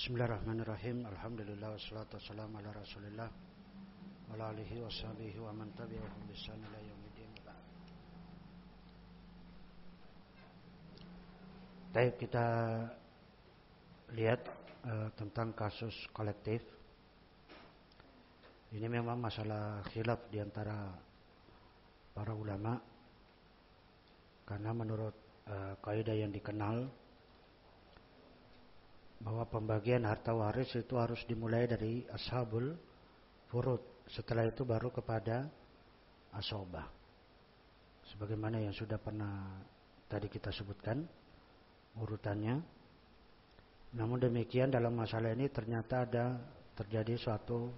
Bismillahirrahmanirrahim. Alhamdulillah wassalatu wassalamu ala Rasulillah wa ala alihi washabihi wa man tabi'ahum bi ihsan ila yaumil Baik, kita lihat uh, tentang kasus kolektif. Ini memang masalah khilaf di antara para ulama karena menurut uh, kaidah yang dikenal bahwa pembagian harta waris itu harus dimulai dari ashabul furud. Setelah itu baru kepada asobah. Sebagaimana yang sudah pernah tadi kita sebutkan urutannya. Namun demikian dalam masalah ini ternyata ada terjadi suatu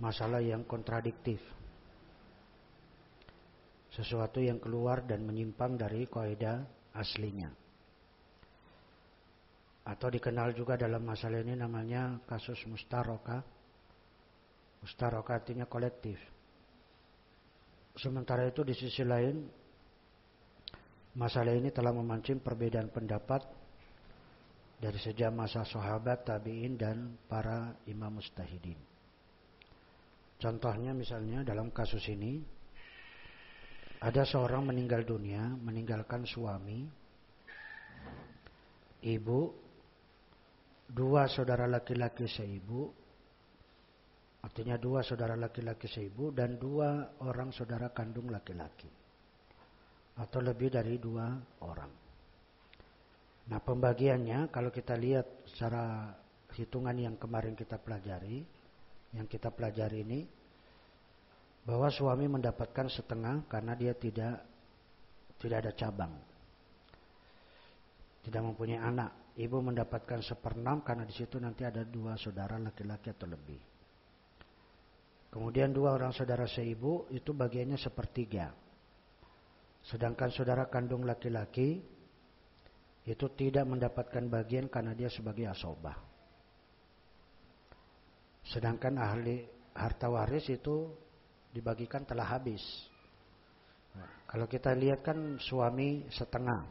masalah yang kontradiktif. Sesuatu yang keluar dan menyimpang dari kaidah aslinya atau dikenal juga dalam masalah ini namanya kasus mustaroka. Mustaroka artinya kolektif. Sementara itu di sisi lain masalah ini telah memancing perbedaan pendapat dari sejak masa sahabat, tabi'in dan para imam mustahidin. Contohnya misalnya dalam kasus ini ada seorang meninggal dunia, meninggalkan suami, ibu, dua saudara laki-laki seibu, artinya dua saudara laki-laki seibu dan dua orang saudara kandung laki-laki, atau lebih dari dua orang. Nah pembagiannya kalau kita lihat secara hitungan yang kemarin kita pelajari, yang kita pelajari ini, bahwa suami mendapatkan setengah karena dia tidak tidak ada cabang, tidak mempunyai anak ibu mendapatkan seperenam karena di situ nanti ada dua saudara laki-laki atau lebih. Kemudian dua orang saudara seibu itu bagiannya sepertiga. Sedangkan saudara kandung laki-laki itu tidak mendapatkan bagian karena dia sebagai asobah. Sedangkan ahli harta waris itu dibagikan telah habis. Kalau kita lihat kan suami setengah,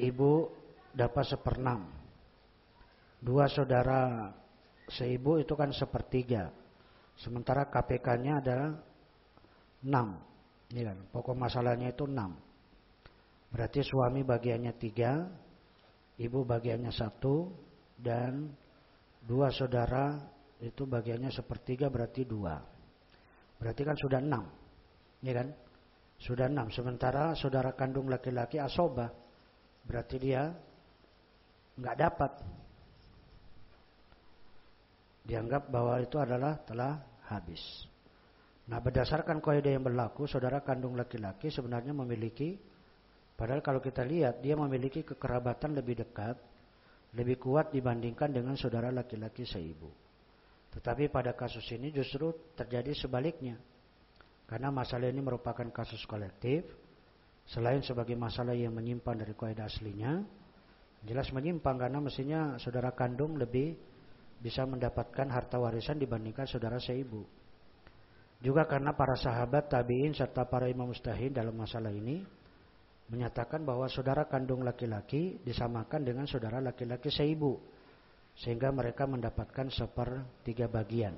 ibu dapat seperenam. Dua saudara seibu itu kan sepertiga. Sementara KPK-nya adalah enam. Ini kan, pokok masalahnya itu enam. Berarti suami bagiannya tiga, ibu bagiannya satu, dan dua saudara itu bagiannya sepertiga berarti dua. Berarti kan sudah enam. Ini kan? Sudah enam. Sementara saudara kandung laki-laki asoba. Berarti dia nggak dapat. Dianggap bahwa itu adalah telah habis. Nah berdasarkan kaidah yang berlaku, saudara kandung laki-laki sebenarnya memiliki, padahal kalau kita lihat dia memiliki kekerabatan lebih dekat, lebih kuat dibandingkan dengan saudara laki-laki seibu. Tetapi pada kasus ini justru terjadi sebaliknya. Karena masalah ini merupakan kasus kolektif, selain sebagai masalah yang menyimpang dari kaidah aslinya, Jelas menyimpang karena mestinya saudara kandung lebih bisa mendapatkan harta warisan dibandingkan saudara seibu. Juga karena para sahabat tabiin serta para imam mustahil dalam masalah ini menyatakan bahwa saudara kandung laki-laki disamakan dengan saudara laki-laki seibu sehingga mereka mendapatkan sepertiga bagian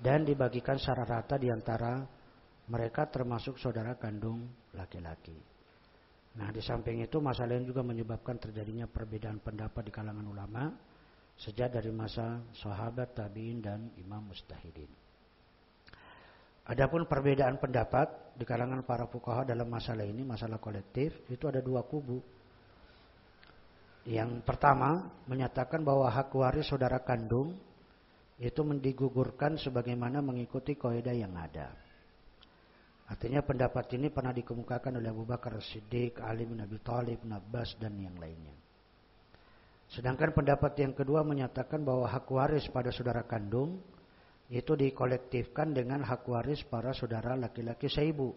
dan dibagikan secara rata di antara mereka termasuk saudara kandung laki-laki. Nah di samping itu masalah yang juga menyebabkan terjadinya perbedaan pendapat di kalangan ulama sejak dari masa sahabat, tabiin dan imam mustahidin. Adapun perbedaan pendapat di kalangan para fuqaha dalam masalah ini, masalah kolektif, itu ada dua kubu. Yang pertama menyatakan bahwa hak waris saudara kandung itu mendigugurkan sebagaimana mengikuti kaidah yang ada. Artinya pendapat ini pernah dikemukakan oleh Abu Bakar Siddiq, Ali bin Abi Thalib, Nabbas dan yang lainnya. Sedangkan pendapat yang kedua menyatakan bahwa hak waris pada saudara kandung itu dikolektifkan dengan hak waris para saudara laki-laki seibu.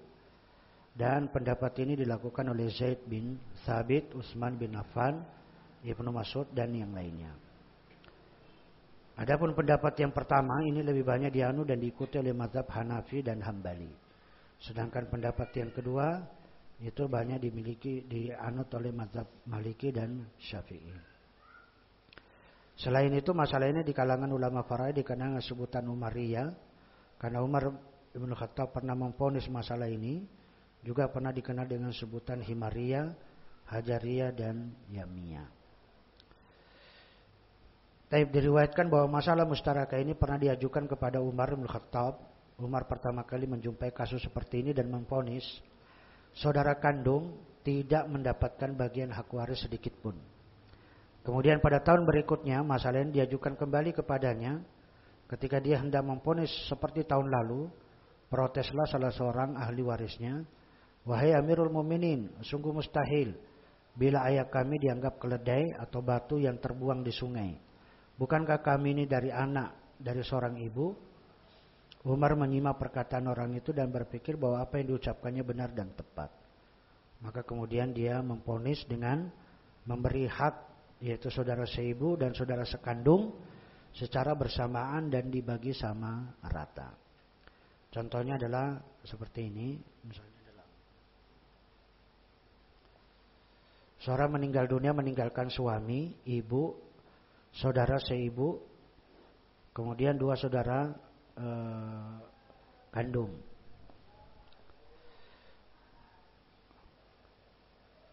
Dan pendapat ini dilakukan oleh Zaid bin Thabit, Utsman bin Affan, Ibnu Mas'ud dan yang lainnya. Adapun pendapat yang pertama ini lebih banyak dianu dan diikuti oleh mazhab Hanafi dan Hambali. Sedangkan pendapat yang kedua itu banyak dimiliki dianut oleh mazhab Maliki dan Syafi'i. Selain itu masalah ini di kalangan ulama faraid dikenal sebutan Umariyah karena Umar Ibn Khattab pernah memponis masalah ini juga pernah dikenal dengan sebutan Himariyah, Hajariyah dan Yamiyah. Taib diriwayatkan bahwa masalah mustaraka ini pernah diajukan kepada Umar bin Khattab. Umar pertama kali menjumpai kasus seperti ini dan memponis saudara kandung tidak mendapatkan bagian hak waris sedikit pun. Kemudian pada tahun berikutnya masalah ini diajukan kembali kepadanya ketika dia hendak memponis seperti tahun lalu proteslah salah seorang ahli warisnya wahai Amirul Muminin sungguh mustahil bila ayah kami dianggap keledai atau batu yang terbuang di sungai Bukankah kami ini dari anak dari seorang ibu? Umar menyimak perkataan orang itu dan berpikir bahwa apa yang diucapkannya benar dan tepat. Maka kemudian dia memponis dengan memberi hak yaitu saudara seibu dan saudara sekandung secara bersamaan dan dibagi sama rata. Contohnya adalah seperti ini, misalnya adalah seorang meninggal dunia meninggalkan suami, ibu, saudara seibu, kemudian dua saudara eh, kandung.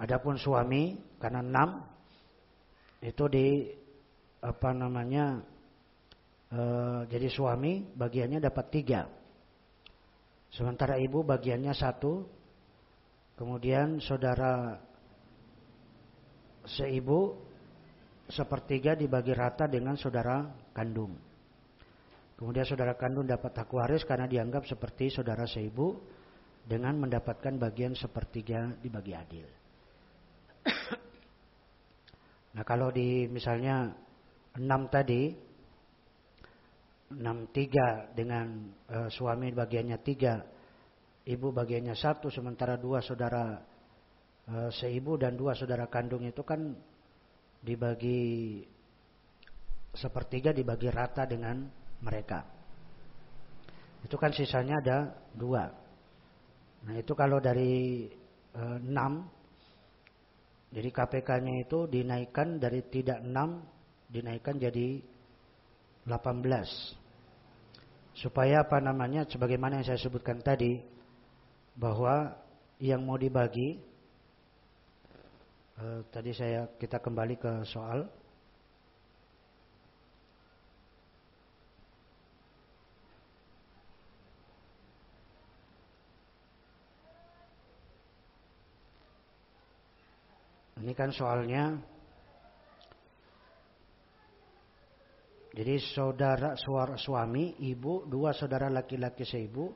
Adapun suami karena enam itu di apa namanya e, jadi suami bagiannya dapat tiga, sementara ibu bagiannya satu, kemudian saudara seibu sepertiga dibagi rata dengan saudara kandung. Kemudian saudara kandung dapat hak waris karena dianggap seperti saudara seibu dengan mendapatkan bagian sepertiga dibagi adil. nah kalau di misalnya enam tadi, enam tiga dengan e, suami bagiannya tiga, ibu bagiannya satu, sementara dua saudara e, seibu dan dua saudara kandung itu kan dibagi sepertiga dibagi rata dengan mereka. Itu kan sisanya ada dua. Nah itu kalau dari e, enam, jadi KPK-nya itu dinaikkan dari tidak enam, dinaikkan jadi 18. Supaya apa namanya, sebagaimana yang saya sebutkan tadi, bahwa yang mau dibagi Eh, tadi saya kita kembali ke soal Ini kan soalnya Jadi saudara suara suami, ibu, dua saudara laki-laki seibu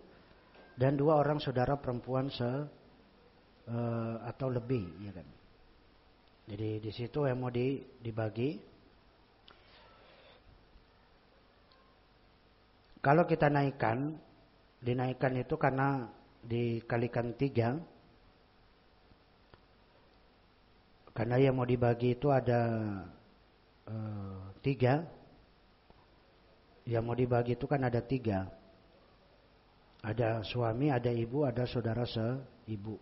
dan dua orang saudara perempuan se uh, atau lebih, ya kan. Jadi di situ yang mau di, dibagi. Kalau kita naikkan, dinaikkan itu karena dikalikan tiga. Karena yang mau dibagi itu ada e, tiga. Yang mau dibagi itu kan ada tiga. Ada suami, ada ibu, ada saudara seibu.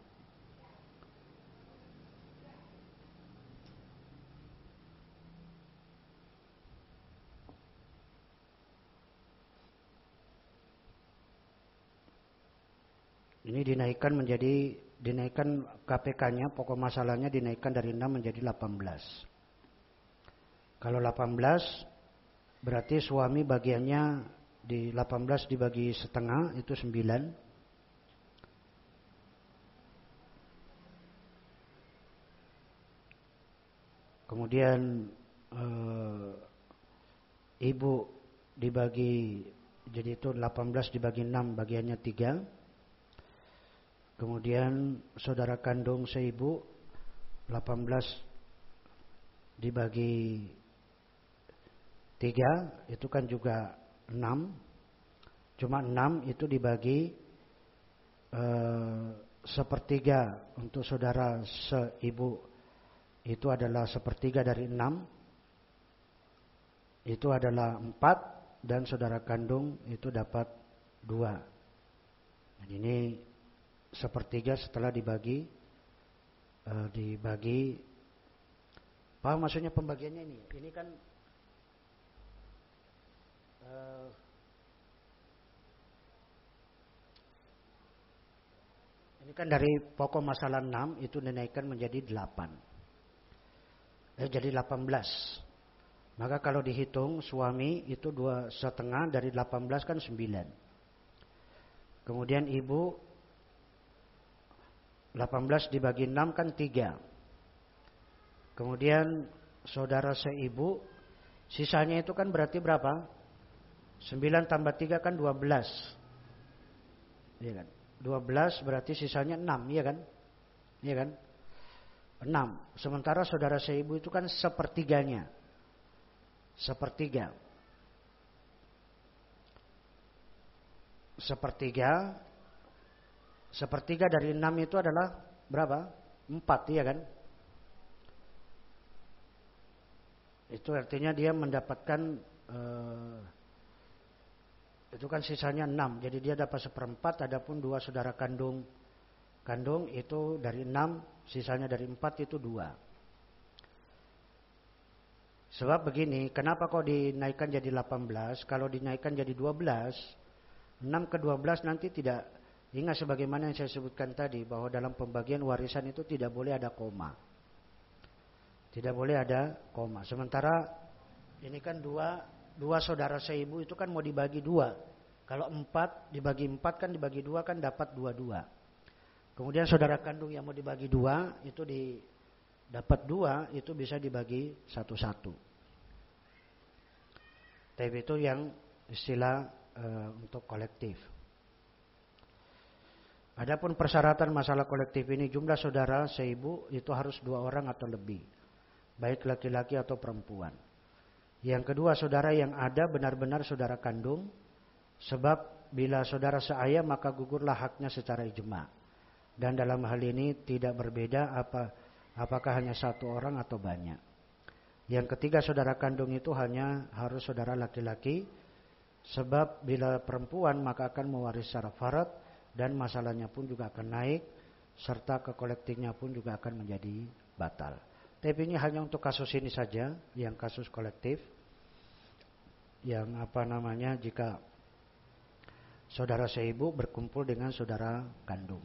Ini dinaikkan menjadi dinaikkan KPK-nya pokok masalahnya dinaikkan dari 6 menjadi 18. Kalau 18 berarti suami bagiannya di 18 dibagi setengah itu 9. Kemudian e, ibu dibagi jadi itu 18 dibagi 6 bagiannya 3 Kemudian saudara kandung seibu 18 dibagi 3 itu kan juga 6. Cuma 6 itu dibagi eh, sepertiga untuk saudara seibu itu adalah sepertiga dari 6. Itu adalah 4 dan saudara kandung itu dapat 2. Jadi ini sepertiga setelah dibagi uh, dibagi paham maksudnya pembagiannya ini ini kan uh, ini kan dari pokok masalah 6 itu dinaikkan menjadi 8. Eh, jadi 18. Maka kalau dihitung suami itu dua setengah dari 18 kan 9. Kemudian ibu 18 dibagi 6 kan 3. Kemudian saudara seibu sisanya itu kan berarti berapa? 9 tambah 3 kan 12. Iya kan? 12 berarti sisanya 6, iya kan? Iya kan? 6. Sementara saudara seibu itu kan sepertiganya. Sepertiga. Sepertiga. Sepertiga dari 6 itu adalah berapa? 4, iya kan? Itu artinya dia mendapatkan uh, itu kan sisanya enam. Jadi dia dapat seperempat. Adapun dua saudara kandung kandung itu dari enam, sisanya dari empat itu dua. Sebab begini, kenapa kok dinaikkan jadi 18? Kalau dinaikkan jadi 12, 6 ke 12 nanti tidak ingat sebagaimana yang saya sebutkan tadi bahwa dalam pembagian warisan itu tidak boleh ada koma. Tidak boleh ada koma. Sementara ini kan dua dua saudara seibu itu kan mau dibagi dua. Kalau empat dibagi empat kan dibagi dua kan dapat dua dua. Kemudian saudara kandung yang mau dibagi dua itu di dapat dua itu bisa dibagi satu satu. Tapi itu yang istilah e, untuk kolektif. Adapun persyaratan masalah kolektif ini jumlah saudara seibu itu harus dua orang atau lebih baik laki-laki atau perempuan. Yang kedua, saudara yang ada benar-benar saudara kandung, sebab bila saudara seayah maka gugurlah haknya secara ijma. Dan dalam hal ini tidak berbeda apa apakah hanya satu orang atau banyak. Yang ketiga, saudara kandung itu hanya harus saudara laki-laki, sebab bila perempuan maka akan mewaris secara farat dan masalahnya pun juga akan naik serta kekolektifnya pun juga akan menjadi batal. Tapi ini hanya untuk kasus ini saja, yang kasus kolektif. Yang apa namanya jika saudara seibu berkumpul dengan saudara kandung.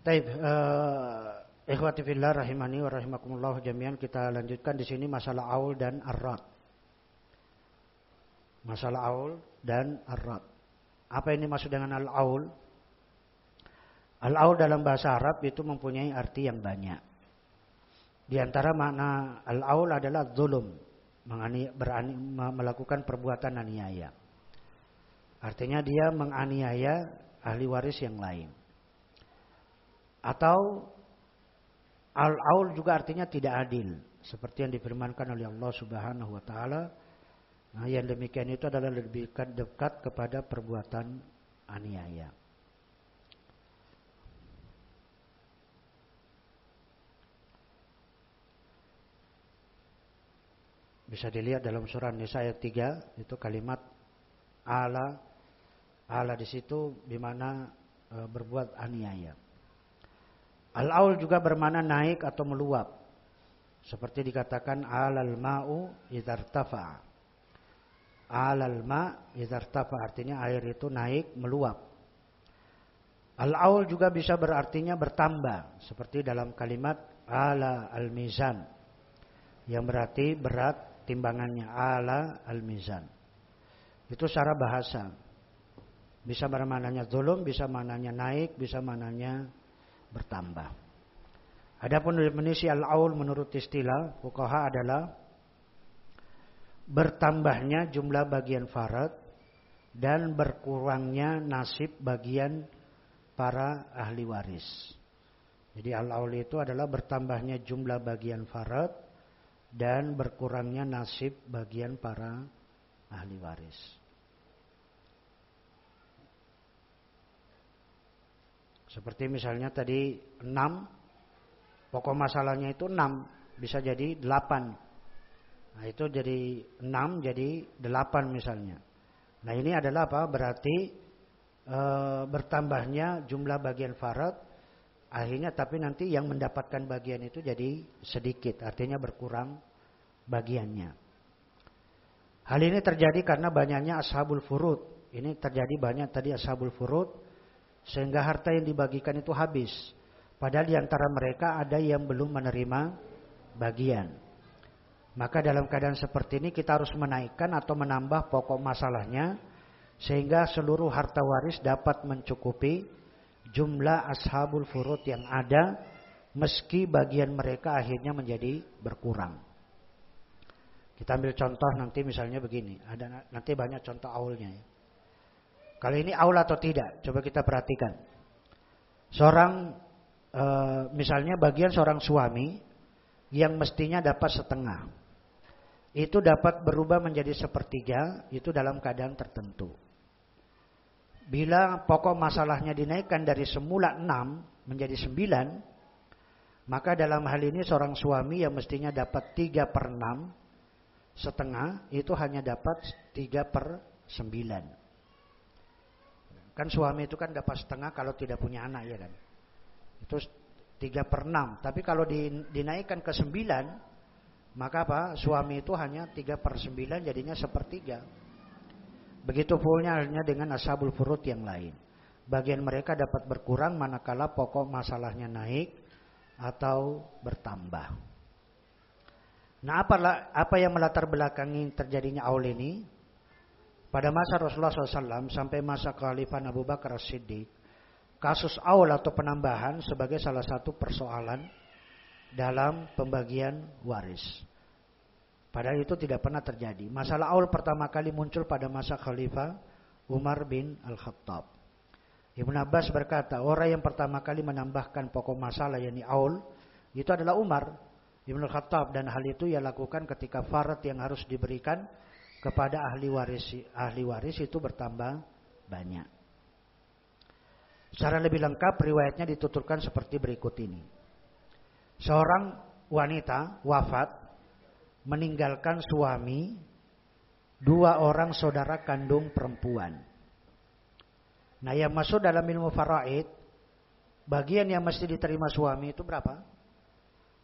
Taib, uh, ikhwati fillah rahimani wa rahimakumullah jami'an kita lanjutkan di sini masalah aul dan arrat. Masalah aul dan arrat. Apa ini maksud dengan al-aul? Al-aul dalam bahasa Arab itu mempunyai arti yang banyak. Di antara makna al-aul adalah zulum, melakukan perbuatan aniaya. Artinya dia menganiaya ahli waris yang lain. Atau al-aul juga artinya tidak adil, seperti yang difirmankan oleh Allah Subhanahu wa taala. Nah, yang demikian itu adalah lebih dekat kepada perbuatan aniaya. Bisa dilihat dalam surah Nisa ayat 3 itu kalimat ala ala di situ di mana e, berbuat aniaya. Al-aul juga bermana naik atau meluap. Seperti dikatakan alal ma'u idzartafa. Alal ma idzartafa artinya air itu naik meluap. Al-aul juga bisa berartinya bertambah seperti dalam kalimat ala al-mizan yang berarti berat timbangannya ala al-mizan. Itu secara bahasa. Bisa bermananya zulum, bisa mananya naik, bisa mananya bertambah. Adapun definisi al-aul menurut istilah fuqaha adalah bertambahnya jumlah bagian farad dan berkurangnya nasib bagian para ahli waris. Jadi al-aul itu adalah bertambahnya jumlah bagian farad dan berkurangnya nasib bagian para ahli waris. Seperti misalnya tadi 6, pokok masalahnya itu 6, bisa jadi 8. Nah itu jadi 6 jadi 8 misalnya. Nah ini adalah apa? Berarti e, bertambahnya jumlah bagian farad Akhirnya tapi nanti yang mendapatkan bagian itu jadi sedikit, artinya berkurang bagiannya. Hal ini terjadi karena banyaknya ashabul furud. Ini terjadi banyak tadi ashabul furud sehingga harta yang dibagikan itu habis. Padahal di antara mereka ada yang belum menerima bagian. Maka dalam keadaan seperti ini kita harus menaikkan atau menambah pokok masalahnya sehingga seluruh harta waris dapat mencukupi jumlah ashabul furud yang ada meski bagian mereka akhirnya menjadi berkurang. Kita ambil contoh nanti misalnya begini, ada nanti banyak contoh aulnya. Ya. Kalau ini aul atau tidak, coba kita perhatikan. Seorang e, misalnya bagian seorang suami yang mestinya dapat setengah, itu dapat berubah menjadi sepertiga, itu dalam keadaan tertentu. Bila pokok masalahnya dinaikkan dari semula enam menjadi sembilan, maka dalam hal ini seorang suami yang mestinya dapat tiga per enam setengah itu hanya dapat 3 per 9. Kan suami itu kan dapat setengah kalau tidak punya anak ya kan. Itu 3 per 6. Tapi kalau dinaikkan ke 9, maka apa? Suami itu hanya 3 per 9 jadinya sepertiga. Begitu pulnya halnya dengan ashabul furut yang lain. Bagian mereka dapat berkurang manakala pokok masalahnya naik atau bertambah. Nah apa, apa yang melatar belakangi terjadinya aul ini? Pada masa Rasulullah SAW sampai masa kekhalifahan Abu Bakar As-Siddiq, kasus aul atau penambahan sebagai salah satu persoalan dalam pembagian waris. Padahal itu tidak pernah terjadi. Masalah aul pertama kali muncul pada masa Khalifah Umar bin Al-Khattab. Ibn Abbas berkata, orang yang pertama kali menambahkan pokok masalah yakni aul itu adalah Umar Ibnu Khattab dan hal itu ia lakukan ketika farat yang harus diberikan kepada ahli waris ahli waris itu bertambah banyak. Secara lebih lengkap riwayatnya dituturkan seperti berikut ini. Seorang wanita wafat meninggalkan suami dua orang saudara kandung perempuan. Nah yang masuk dalam ilmu faraid bagian yang mesti diterima suami itu berapa?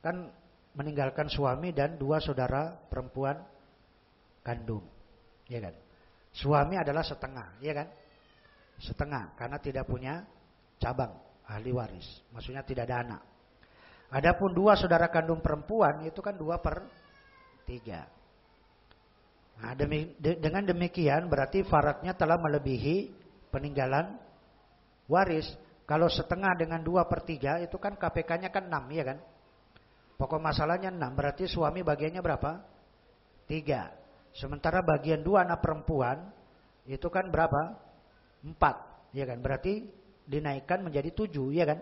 Kan meninggalkan suami dan dua saudara perempuan kandung. Ya kan? Suami adalah setengah, ya kan? Setengah karena tidak punya cabang ahli waris. Maksudnya tidak ada anak. Adapun dua saudara kandung perempuan itu kan dua per tiga. Nah, demi, de, dengan demikian berarti faratnya telah melebihi peninggalan waris. Kalau setengah dengan dua per tiga itu kan KPK-nya kan enam, ya kan? Pokok masalahnya enam, berarti suami bagiannya berapa? Tiga. Sementara bagian dua anak perempuan itu kan berapa? Empat, ya kan? Berarti dinaikkan menjadi tujuh, ya kan?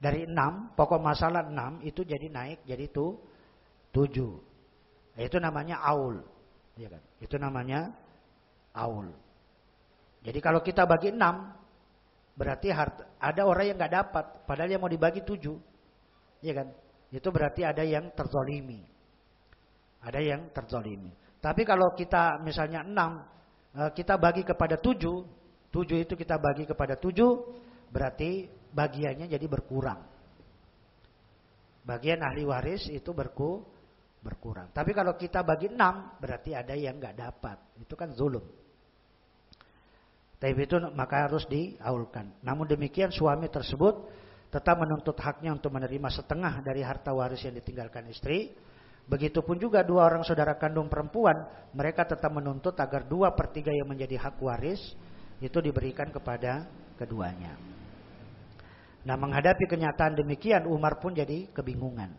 Dari enam, pokok masalah enam itu jadi naik jadi itu tujuh. Itu namanya aul, ya kan? Itu namanya aul. Jadi kalau kita bagi enam, berarti harta, ada orang yang nggak dapat, padahal yang mau dibagi tujuh, ya kan? itu berarti ada yang terzolimi. Ada yang terzolimi. Tapi kalau kita misalnya enam, eh, kita bagi kepada tujuh, tujuh itu kita bagi kepada tujuh, berarti bagiannya jadi berkurang. Bagian ahli waris itu berku, berkurang. Tapi kalau kita bagi enam, berarti ada yang nggak dapat. Itu kan zulum. Tapi itu maka harus diaulkan. Namun demikian suami tersebut tetap menuntut haknya untuk menerima setengah dari harta waris yang ditinggalkan istri. Begitupun juga dua orang saudara kandung perempuan, mereka tetap menuntut agar dua per tiga yang menjadi hak waris itu diberikan kepada keduanya. Nah menghadapi kenyataan demikian Umar pun jadi kebingungan.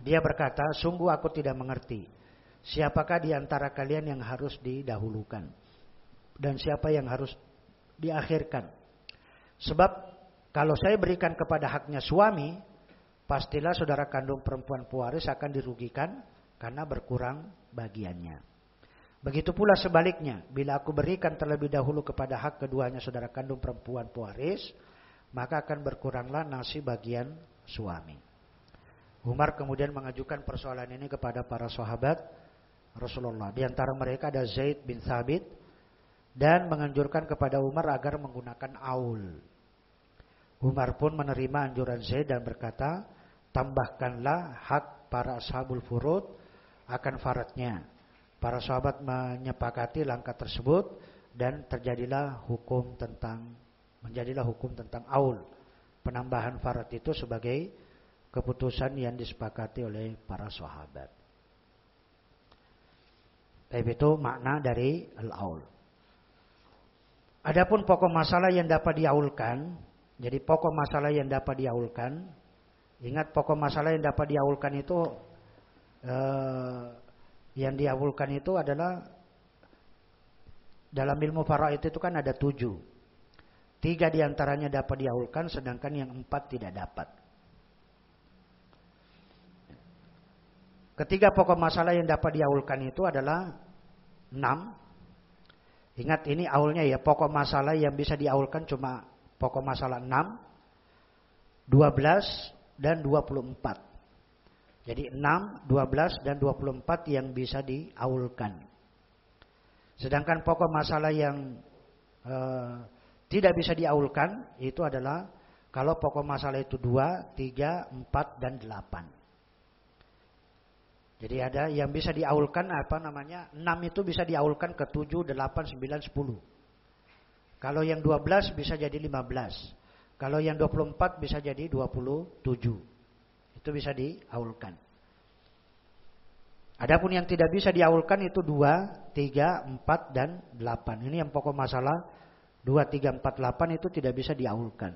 Dia berkata, sungguh aku tidak mengerti. Siapakah di antara kalian yang harus didahulukan? Dan siapa yang harus diakhirkan? Sebab kalau saya berikan kepada haknya suami, pastilah saudara kandung perempuan pewaris akan dirugikan karena berkurang bagiannya. Begitu pula sebaliknya, bila aku berikan terlebih dahulu kepada hak keduanya saudara kandung perempuan pewaris, maka akan berkuranglah nasi bagian suami. Umar kemudian mengajukan persoalan ini kepada para sahabat Rasulullah. Di antara mereka ada Zaid bin Thabit dan menganjurkan kepada Umar agar menggunakan aul. Umar pun menerima anjuran Zaid dan berkata, tambahkanlah hak para ashabul furud akan faradnya. Para sahabat menyepakati langkah tersebut dan terjadilah hukum tentang menjadilah hukum tentang aul. Penambahan farat itu sebagai keputusan yang disepakati oleh para sahabat. Tapi itu makna dari al-aul. Adapun pokok masalah yang dapat diaulkan, jadi pokok masalah yang dapat diaulkan, ingat pokok masalah yang dapat diaulkan itu eh, yang diaulkan itu adalah dalam ilmu faraid itu kan ada tujuh. Tiga di antaranya dapat diaulkan, sedangkan yang empat tidak dapat. Ketiga pokok masalah yang dapat diaulkan itu adalah enam. Ingat ini aulnya ya, pokok masalah yang bisa diaulkan cuma pokok masalah enam, dua belas dan dua puluh empat. Jadi enam, dua belas dan dua puluh empat yang bisa diaulkan. Sedangkan pokok masalah yang uh, tidak bisa diaulkan itu adalah kalau pokok masalah itu dua, tiga, empat dan delapan. Jadi ada yang bisa diaulkan apa namanya? 6 itu bisa diaulkan ke 7, 8, 9, 10. Kalau yang 12 bisa jadi 15. Kalau yang 24 bisa jadi 27. Itu bisa diaulkan. Adapun yang tidak bisa diaulkan itu 2, 3, 4 dan 8. Ini yang pokok masalah 2, 3, 4, 8 itu tidak bisa diaulkan.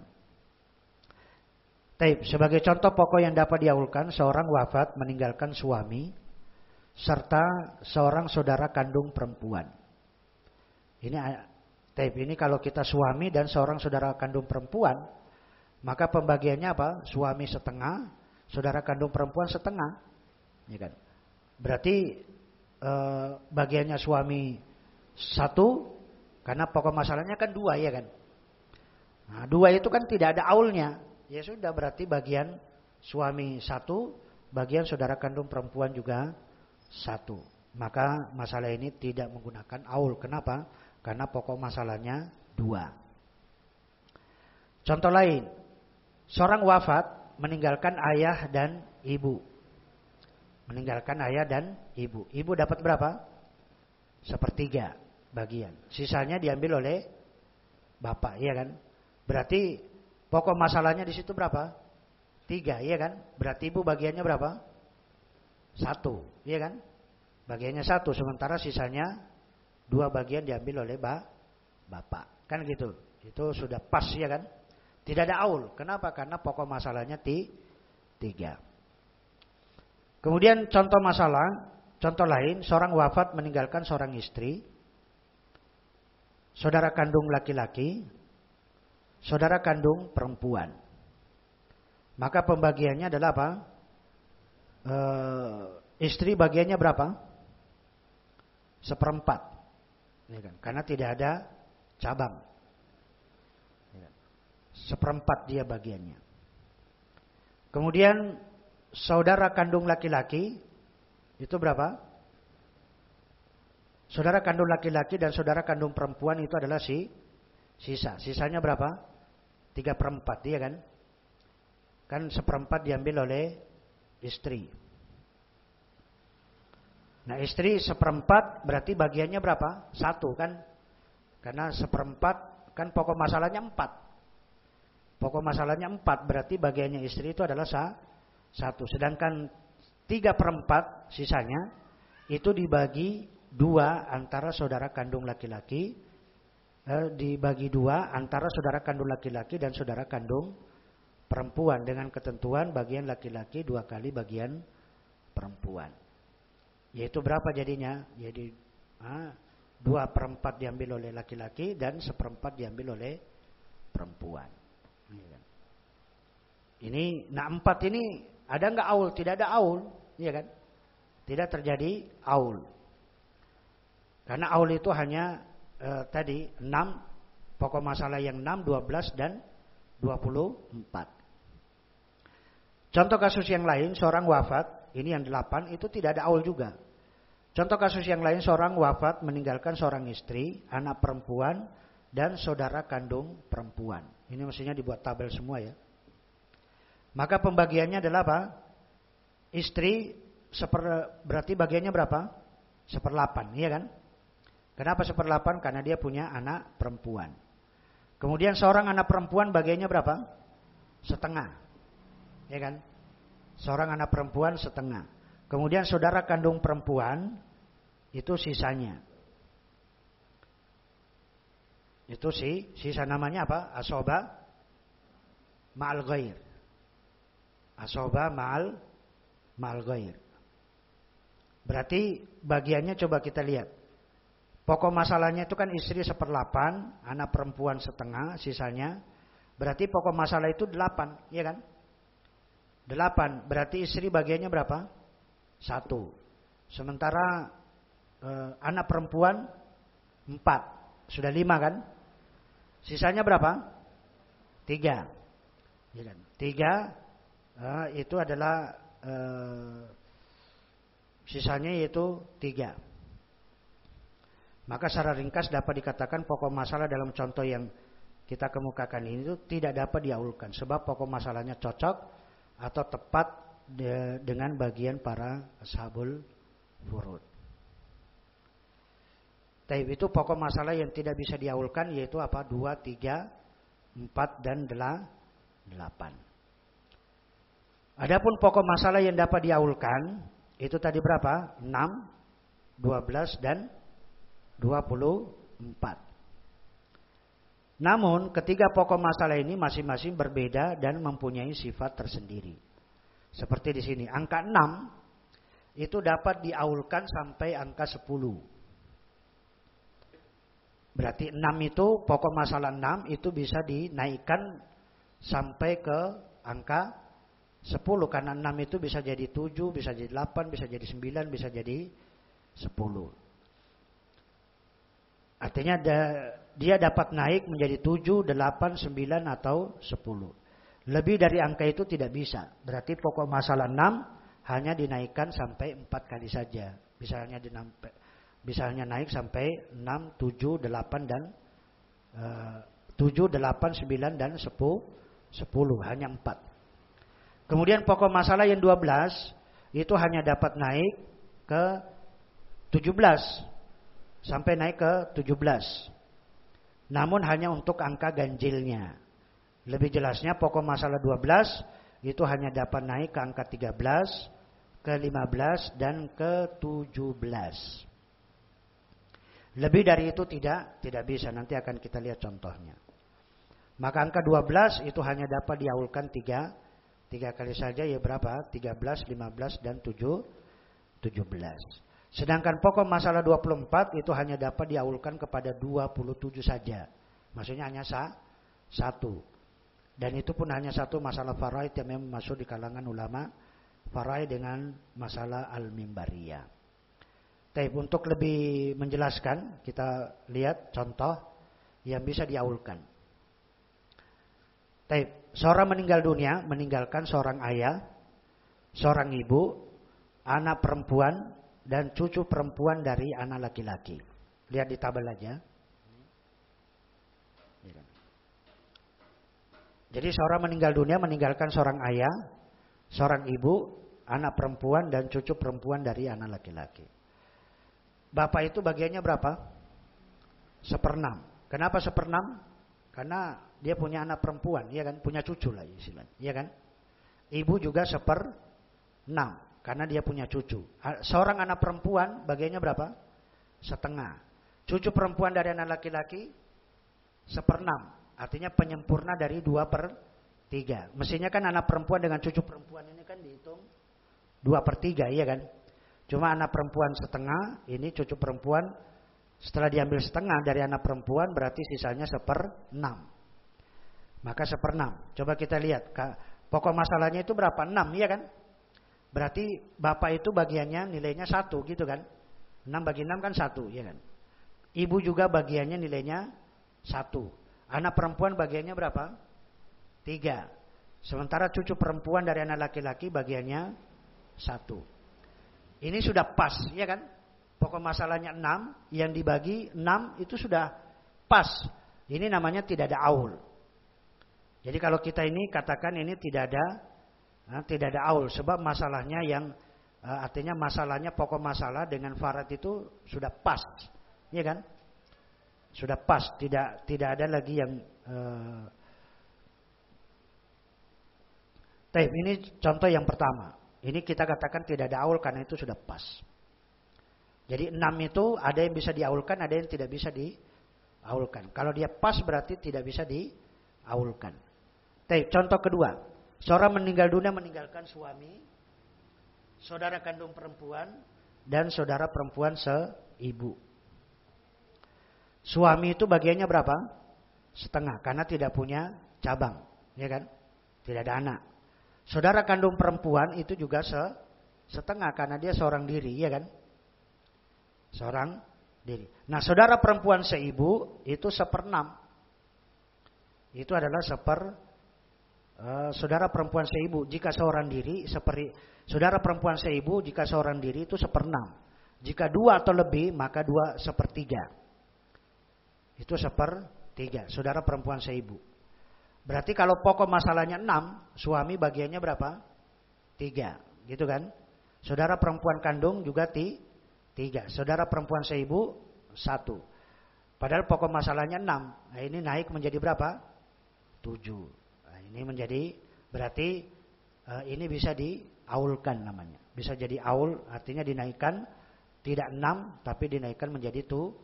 Taib, sebagai contoh pokok yang dapat diaulkan, seorang wafat meninggalkan suami serta seorang saudara kandung perempuan. Ini taib ini kalau kita suami dan seorang saudara kandung perempuan, maka pembagiannya apa? Suami setengah, saudara kandung perempuan setengah. Ya kan? Berarti eh, bagiannya suami satu, karena pokok masalahnya kan dua ya kan. Nah, dua itu kan tidak ada aulnya. Ya sudah berarti bagian suami satu, bagian saudara kandung perempuan juga satu. Maka masalah ini tidak menggunakan aul. Kenapa? Karena pokok masalahnya dua. Contoh lain, seorang wafat meninggalkan ayah dan ibu. Meninggalkan ayah dan ibu. Ibu dapat berapa? Sepertiga bagian. Sisanya diambil oleh bapak, iya kan? Berarti Pokok masalahnya di situ berapa? Tiga, iya kan? Berarti ibu bagiannya berapa? Satu, iya kan? Bagiannya satu, sementara sisanya dua bagian diambil oleh ba bapak. Kan gitu. Itu sudah pas, ya kan? Tidak ada aul. Kenapa? Karena pokok masalahnya ti tiga. Kemudian contoh masalah, contoh lain, seorang wafat meninggalkan seorang istri, saudara kandung laki-laki, saudara kandung perempuan. Maka pembagiannya adalah apa? E, istri bagiannya berapa? Seperempat. Kan? Karena tidak ada cabang. Ya. Seperempat dia bagiannya. Kemudian saudara kandung laki-laki itu berapa? Saudara kandung laki-laki dan saudara kandung perempuan itu adalah si sisa. Sisanya berapa? Tiga perempat, dia kan? Kan seperempat diambil oleh istri. Nah istri seperempat berarti bagiannya berapa? Satu kan? Karena seperempat kan pokok masalahnya empat. Pokok masalahnya empat berarti bagiannya istri itu adalah sa, satu. Sedangkan tiga perempat sisanya itu dibagi dua antara saudara kandung laki-laki eh, dibagi dua antara saudara kandung laki-laki dan saudara kandung perempuan dengan ketentuan bagian laki-laki dua kali bagian perempuan. Yaitu berapa jadinya? Jadi ah, dua perempat diambil oleh laki-laki dan seperempat diambil oleh perempuan. Ini, nah empat ini ada nggak aul? Tidak ada aul, iya kan? Tidak terjadi aul. Karena aul itu hanya eh, tadi 6 pokok masalah yang 6, 12 dan 24. Contoh kasus yang lain seorang wafat, ini yang 8 itu tidak ada aul juga. Contoh kasus yang lain seorang wafat meninggalkan seorang istri, anak perempuan dan saudara kandung perempuan. Ini mestinya dibuat tabel semua ya. Maka pembagiannya adalah apa? Istri seper, berarti bagiannya berapa? Seperlapan, iya kan? Kenapa seperlapan? Karena dia punya anak perempuan. Kemudian seorang anak perempuan bagiannya berapa? Setengah. Ya kan? Seorang anak perempuan setengah. Kemudian saudara kandung perempuan itu sisanya. Itu si sisa namanya apa? Asoba ma'al ghair. Asoba ma'al ma'al ghair. Berarti bagiannya coba kita lihat. Pokok masalahnya itu kan istri seperlapan, anak perempuan setengah, sisanya. Berarti pokok masalah itu delapan, iya kan? Delapan, berarti istri bagiannya berapa? Satu. Sementara eh, anak perempuan empat, sudah lima kan? Sisanya berapa? Tiga. Ya kan? Tiga uh, itu adalah uh, sisanya yaitu tiga. Maka secara ringkas dapat dikatakan pokok masalah dalam contoh yang kita kemukakan ini itu tidak dapat diaulkan sebab pokok masalahnya cocok atau tepat de, dengan bagian para ashabul furud. Taib itu pokok masalah yang tidak bisa diaulkan yaitu apa? Dua, tiga, empat, dan delapan. Adapun pokok masalah yang dapat diaulkan itu tadi berapa? Enam, dua belas, dan dua puluh empat. Namun ketiga pokok masalah ini masing-masing berbeda dan mempunyai sifat tersendiri. Seperti di sini, angka enam itu dapat diaulkan sampai angka sepuluh. Berarti 6 itu pokok masalah 6 itu bisa dinaikkan sampai ke angka 10 karena 6 itu bisa jadi 7, bisa jadi 8, bisa jadi 9, bisa jadi 10. Artinya dia dapat naik menjadi 7, 8, 9 atau 10. Lebih dari angka itu tidak bisa. Berarti pokok masalah 6 hanya dinaikkan sampai 4 kali saja. Misalnya Misalnya naik sampai 6, 7, 8 dan uh, 7, 8, 9 dan 10, 10 hanya 4. Kemudian pokok masalah yang 12 itu hanya dapat naik ke 17 sampai naik ke 17. Namun hanya untuk angka ganjilnya. Lebih jelasnya pokok masalah 12 itu hanya dapat naik ke angka 13, ke 15 dan ke 17. Lebih dari itu tidak tidak bisa. Nanti akan kita lihat contohnya. Maka angka 12 itu hanya dapat diaulkan tiga, tiga kali saja ya berapa? 13, 15 dan 7 17. Sedangkan pokok masalah 24 itu hanya dapat diaulkan kepada 27 saja. Maksudnya hanya sah, satu. Dan itu pun hanya satu masalah faraid yang memang masuk di kalangan ulama faraid dengan masalah al-mimbariyah. Tapi untuk lebih menjelaskan, kita lihat contoh yang bisa diaulkan. Tapi seorang meninggal dunia, meninggalkan seorang ayah, seorang ibu, anak perempuan, dan cucu perempuan dari anak laki-laki. Lihat di tabel aja. Jadi seorang meninggal dunia meninggalkan seorang ayah, seorang ibu, anak perempuan dan cucu perempuan dari anak laki-laki. Bapak itu bagiannya berapa? Seperenam. Kenapa seperenam? Karena dia punya anak perempuan, ya kan? Punya cucu lah istilahnya, ya kan? Ibu juga seperenam, karena dia punya cucu. Seorang anak perempuan bagiannya berapa? Setengah. Cucu perempuan dari anak laki-laki seperenam. Artinya penyempurna dari dua per tiga. Mestinya kan anak perempuan dengan cucu perempuan ini kan dihitung dua per tiga, iya kan? Cuma anak perempuan setengah, ini cucu perempuan setelah diambil setengah dari anak perempuan berarti sisanya seper enam. Maka seper enam. Coba kita lihat. Pokok masalahnya itu berapa? Enam, iya kan? Berarti bapak itu bagiannya nilainya satu gitu kan? Enam bagi enam kan satu, iya kan? Ibu juga bagiannya nilainya satu. Anak perempuan bagiannya berapa? Tiga. Sementara cucu perempuan dari anak laki-laki bagiannya satu. Ini sudah pas, ya kan? Pokok masalahnya 6, yang dibagi 6 itu sudah pas. Ini namanya tidak ada aul. Jadi kalau kita ini katakan ini tidak ada nah, tidak ada aul sebab masalahnya yang uh, artinya masalahnya pokok masalah dengan farad itu sudah pas, ya kan? Sudah pas, tidak tidak ada lagi yang uh, ini contoh yang pertama. Ini kita katakan tidak ada aul karena itu sudah pas. Jadi enam itu ada yang bisa diaulkan, ada yang tidak bisa diaulkan. Kalau dia pas berarti tidak bisa diaulkan. Tapi contoh kedua, seorang meninggal dunia meninggalkan suami, saudara kandung perempuan, dan saudara perempuan seibu. Suami itu bagiannya berapa? Setengah, karena tidak punya cabang, ya kan? Tidak ada anak. Saudara kandung perempuan itu juga se setengah karena dia seorang diri, ya kan? Seorang diri. Nah, saudara perempuan seibu itu seperenam. Itu adalah seper uh, saudara perempuan seibu jika seorang diri seperti saudara perempuan seibu jika seorang diri itu seperenam. Jika dua atau lebih maka dua sepertiga. Itu sepertiga. Saudara perempuan seibu. Berarti kalau pokok masalahnya enam, suami bagiannya berapa? Tiga, gitu kan? Saudara perempuan kandung juga ti, tiga. Saudara perempuan seibu satu. Padahal pokok masalahnya enam. Nah ini naik menjadi berapa? Tujuh. Ini menjadi berarti uh, ini bisa diaulkan namanya. Bisa jadi aul artinya dinaikkan tidak enam tapi dinaikkan menjadi tu,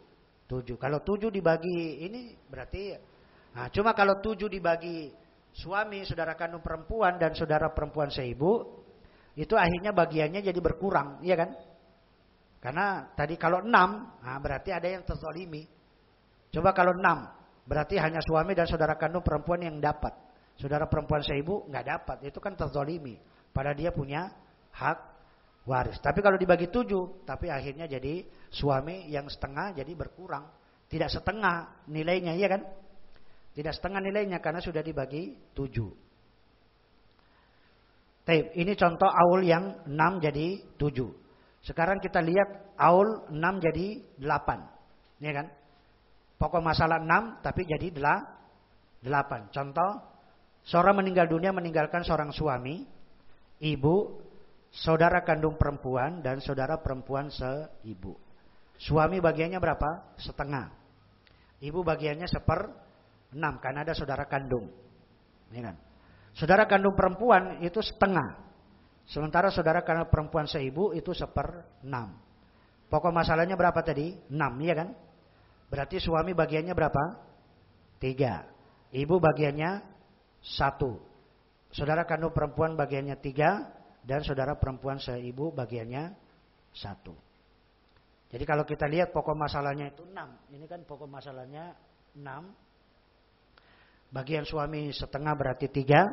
tujuh. Kalau tujuh dibagi ini berarti Nah, cuma kalau tujuh dibagi suami, saudara kandung perempuan dan saudara perempuan seibu, itu akhirnya bagiannya jadi berkurang, iya kan? Karena tadi kalau enam, nah berarti ada yang terzolimi. Coba kalau enam, berarti hanya suami dan saudara kandung perempuan yang dapat. Saudara perempuan seibu nggak dapat, itu kan terzolimi. Pada dia punya hak waris. Tapi kalau dibagi tujuh, tapi akhirnya jadi suami yang setengah jadi berkurang. Tidak setengah nilainya, iya kan? Tidak setengah nilainya karena sudah dibagi tujuh. Tape, ini contoh aul yang enam jadi tujuh. Sekarang kita lihat aul enam jadi delapan. Ini kan? Pokok masalah enam tapi jadi delapan. Contoh, seorang meninggal dunia meninggalkan seorang suami, ibu, saudara kandung perempuan, dan saudara perempuan seibu. Suami bagiannya berapa? Setengah. Ibu bagiannya seper Enam, karena ada saudara kandung. Ini kan. Saudara kandung perempuan itu setengah. Sementara saudara kandung perempuan seibu itu seper enam. Pokok masalahnya berapa tadi? Enam, iya kan? Berarti suami bagiannya berapa? Tiga. Ibu bagiannya satu. Saudara kandung perempuan bagiannya tiga. Dan saudara perempuan seibu bagiannya satu. Jadi kalau kita lihat pokok masalahnya itu enam. Ini kan pokok masalahnya enam. Bagian suami setengah berarti tiga,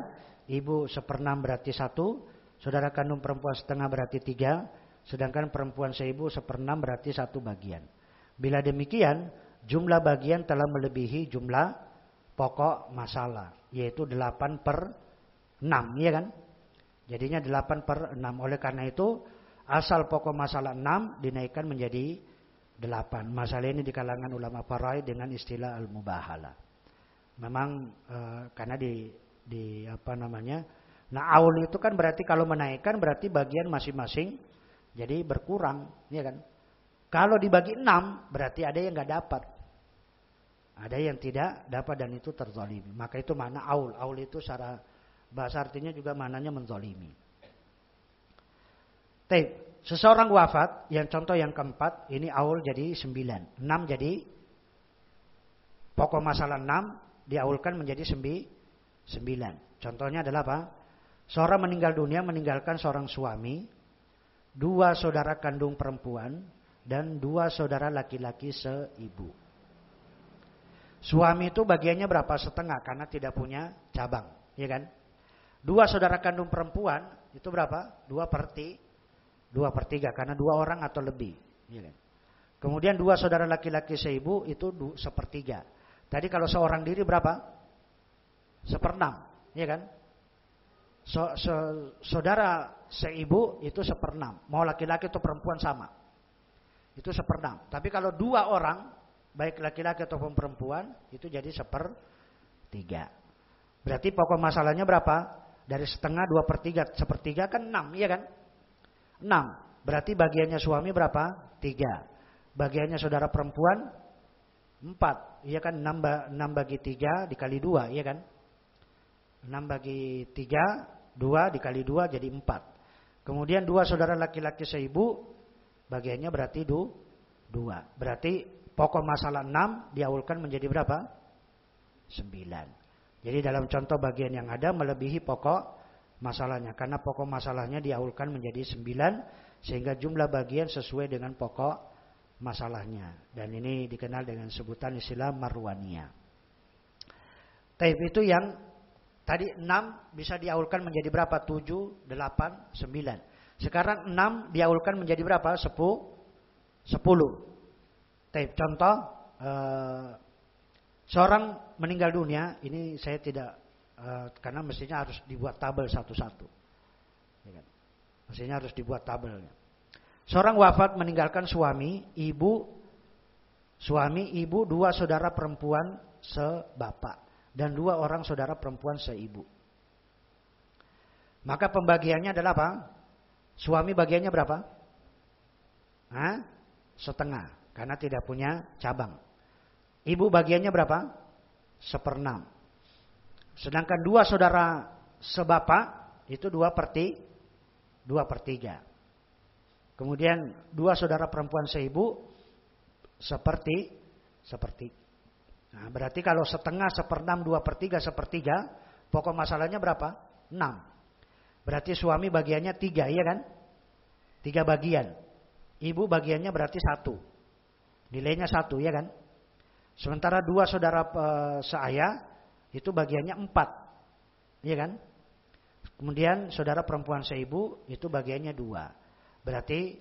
ibu seperenam berarti satu, saudara kandung perempuan setengah berarti tiga, sedangkan perempuan seibu seperenam berarti satu bagian. Bila demikian, jumlah bagian telah melebihi jumlah pokok masalah, yaitu delapan per enam, ya kan? Jadinya delapan per enam. Oleh karena itu, asal pokok masalah enam dinaikkan menjadi delapan. Masalah ini di kalangan ulama faraid dengan istilah al-mubahalah. Memang e, karena di di apa namanya? Nah, aul itu kan berarti kalau menaikkan berarti bagian masing-masing jadi berkurang, ya kan? Kalau dibagi enam berarti ada yang nggak dapat. Ada yang tidak dapat dan itu terzolimi. Maka itu mana aul. Aul itu secara bahasa artinya juga mananya menzolimi. Tapi seseorang wafat, yang contoh yang keempat, ini aul jadi sembilan. Enam jadi pokok masalah enam, diaulkan menjadi sembi, sembilan. Contohnya adalah apa? Seorang meninggal dunia meninggalkan seorang suami, dua saudara kandung perempuan, dan dua saudara laki-laki seibu. Suami itu bagiannya berapa setengah karena tidak punya cabang, ya kan? Dua saudara kandung perempuan itu berapa? Dua perti, dua per tiga karena dua orang atau lebih, ya kan? Kemudian dua saudara laki-laki seibu itu sepertiga. Tadi kalau seorang diri berapa? Seperenam, ya kan? So, so, saudara seibu itu seperenam. Mau laki-laki atau perempuan sama. Itu seperenam. Tapi kalau dua orang, baik laki-laki ataupun perempuan, itu jadi sepertiga. Berarti pokok masalahnya berapa? Dari setengah dua per tiga, sepertiga kan enam, iya kan? Enam. Berarti bagiannya suami berapa? Tiga. Bagiannya saudara perempuan empat. Iya kan? Enam, enam bagi tiga dikali dua, iya kan? Enam bagi tiga, dua dikali dua jadi empat. Kemudian dua saudara laki-laki seibu, bagiannya berarti du, dua. Berarti pokok masalah enam diaulkan menjadi berapa? Sembilan. Jadi dalam contoh bagian yang ada melebihi pokok masalahnya. Karena pokok masalahnya diaulkan menjadi sembilan sehingga jumlah bagian sesuai dengan pokok masalahnya. Dan ini dikenal dengan sebutan istilah marwania. Taib itu yang tadi 6 bisa diaulkan menjadi berapa? 7, 8, 9. Sekarang 6 diaulkan menjadi berapa? 10. 10. Taib contoh eh, seorang meninggal dunia, ini saya tidak eh, karena mestinya harus dibuat tabel satu-satu. Ya kan? Mestinya harus dibuat tabelnya. Seorang wafat meninggalkan suami, ibu, suami, ibu, dua saudara perempuan sebapak. Dan dua orang saudara perempuan seibu. Maka pembagiannya adalah apa? Suami bagiannya berapa? Hah? Setengah. Karena tidak punya cabang. Ibu bagiannya berapa? Seperenam. Sedangkan dua saudara sebapak itu dua perti dua per tiga. Kemudian dua saudara perempuan seibu seperti seperti. Nah, berarti kalau setengah seperenam dua per tiga sepertiga, pokok masalahnya berapa? Enam. Berarti suami bagiannya tiga, iya kan? Tiga bagian. Ibu bagiannya berarti satu. Nilainya satu, iya kan? Sementara dua saudara uh, seayah itu bagiannya empat, iya kan? Kemudian saudara perempuan seibu itu bagiannya dua. Berarti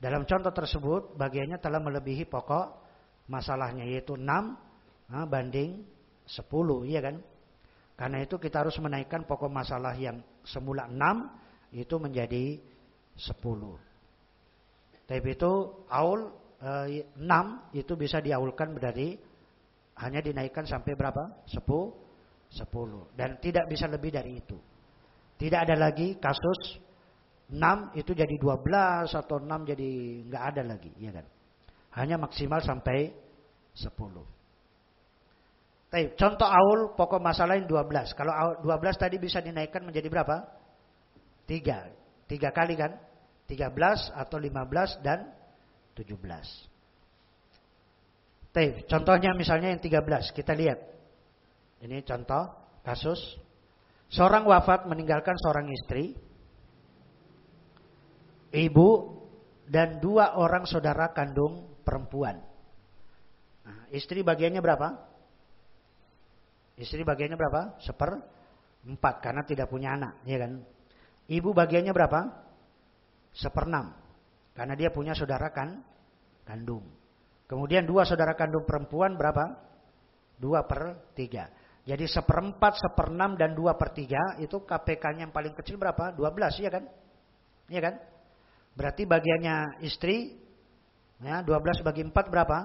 dalam contoh tersebut bagiannya telah melebihi pokok masalahnya yaitu enam banding sepuluh, iya kan? Karena itu kita harus menaikkan pokok masalah yang semula enam itu menjadi sepuluh. Tapi itu aul eh, enam itu bisa diaulkan dari hanya dinaikkan sampai berapa? Sepuluh, sepuluh dan tidak bisa lebih dari itu. Tidak ada lagi kasus 6 itu jadi 12 atau 6 jadi nggak ada lagi, ya kan? Hanya maksimal sampai 10. Tapi contoh aul pokok masalah yang 12. Kalau 12 tadi bisa dinaikkan menjadi berapa? 3. 3 kali kan? 13 atau 15 dan 17. Tapi contohnya misalnya yang 13, kita lihat. Ini contoh kasus Seorang wafat meninggalkan seorang istri, ibu, dan dua orang saudara kandung perempuan. Nah, istri bagiannya berapa? Istri bagiannya berapa? Seper empat karena tidak punya anak, ya kan? Ibu bagiannya berapa? Seperenam karena dia punya saudara kan kandung. Kemudian dua saudara kandung perempuan berapa? Dua per tiga. Jadi seperempat, seperenam, dan dua per tiga itu KPK-nya yang paling kecil berapa? 12 ya kan? Iya kan? Berarti bagiannya istri, ya 12 bagi 4 berapa?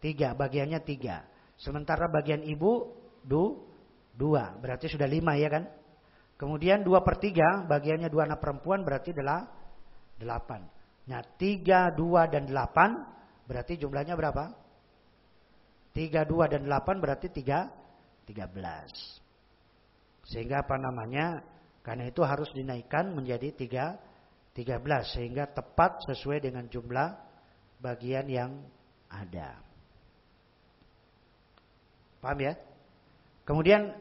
3, bagiannya 3. Sementara bagian ibu, du, 2, berarti sudah 5 ya kan? Kemudian 2 per 3, bagiannya 2 anak perempuan berarti adalah 8. Nah 3, 2, dan 8 berarti jumlahnya berapa? 3, 2, dan 8 berarti 3, 13. Sehingga apa namanya? Karena itu harus dinaikkan menjadi 3 13 sehingga tepat sesuai dengan jumlah bagian yang ada. Paham ya? Kemudian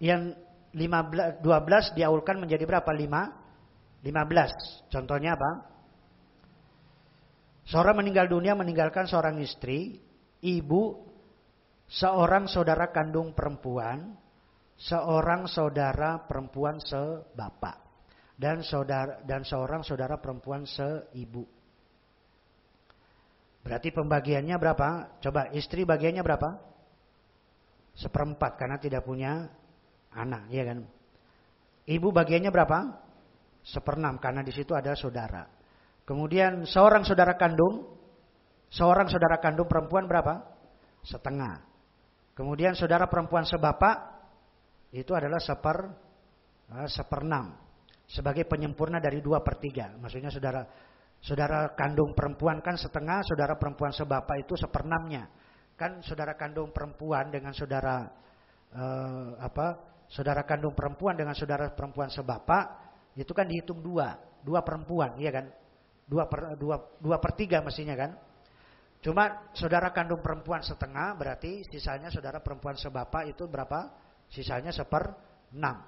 yang 15 12 diaulkan menjadi berapa? 5 15. Contohnya apa? Seorang meninggal dunia meninggalkan seorang istri, ibu seorang saudara kandung perempuan, seorang saudara perempuan sebapak, dan saudara dan seorang saudara perempuan seibu. Berarti pembagiannya berapa? Coba istri bagiannya berapa? Seperempat karena tidak punya anak, ya kan? Ibu bagiannya berapa? Seperenam karena di situ ada saudara. Kemudian seorang saudara kandung, seorang saudara kandung perempuan berapa? Setengah. Kemudian saudara perempuan sebapak itu adalah seper uh, seperenam sebagai penyempurna dari dua per tiga. Maksudnya saudara Saudara kandung perempuan kan setengah, saudara perempuan sebapak itu seperenamnya. Kan saudara kandung perempuan dengan saudara eh, apa? Saudara kandung perempuan dengan saudara perempuan sebapak itu kan dihitung dua, dua perempuan, iya kan? Dua per, dua, dua per tiga mestinya kan? Cuma saudara kandung perempuan setengah berarti sisanya saudara perempuan sebapak itu berapa? Sisanya seper enam.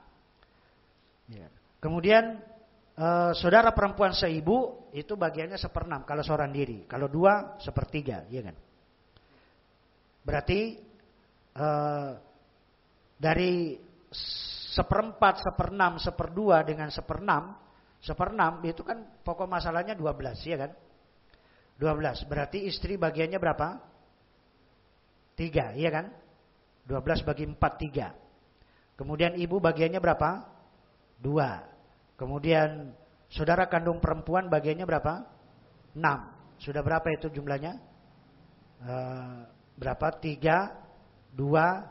Ya. Kemudian e, saudara perempuan seibu itu bagiannya seperenam kalau seorang diri. Kalau dua sepertiga, ya kan? Berarti e, dari seperempat, seperenam, seperdua dengan seperenam, seperenam itu kan pokok masalahnya dua belas, ya kan? Dua belas. Berarti istri bagiannya berapa? Tiga, iya kan? Dua belas bagi empat tiga. Kemudian ibu bagiannya berapa? Dua. Kemudian saudara kandung perempuan bagiannya berapa? Enam. Sudah berapa itu jumlahnya? E, berapa? Tiga, dua,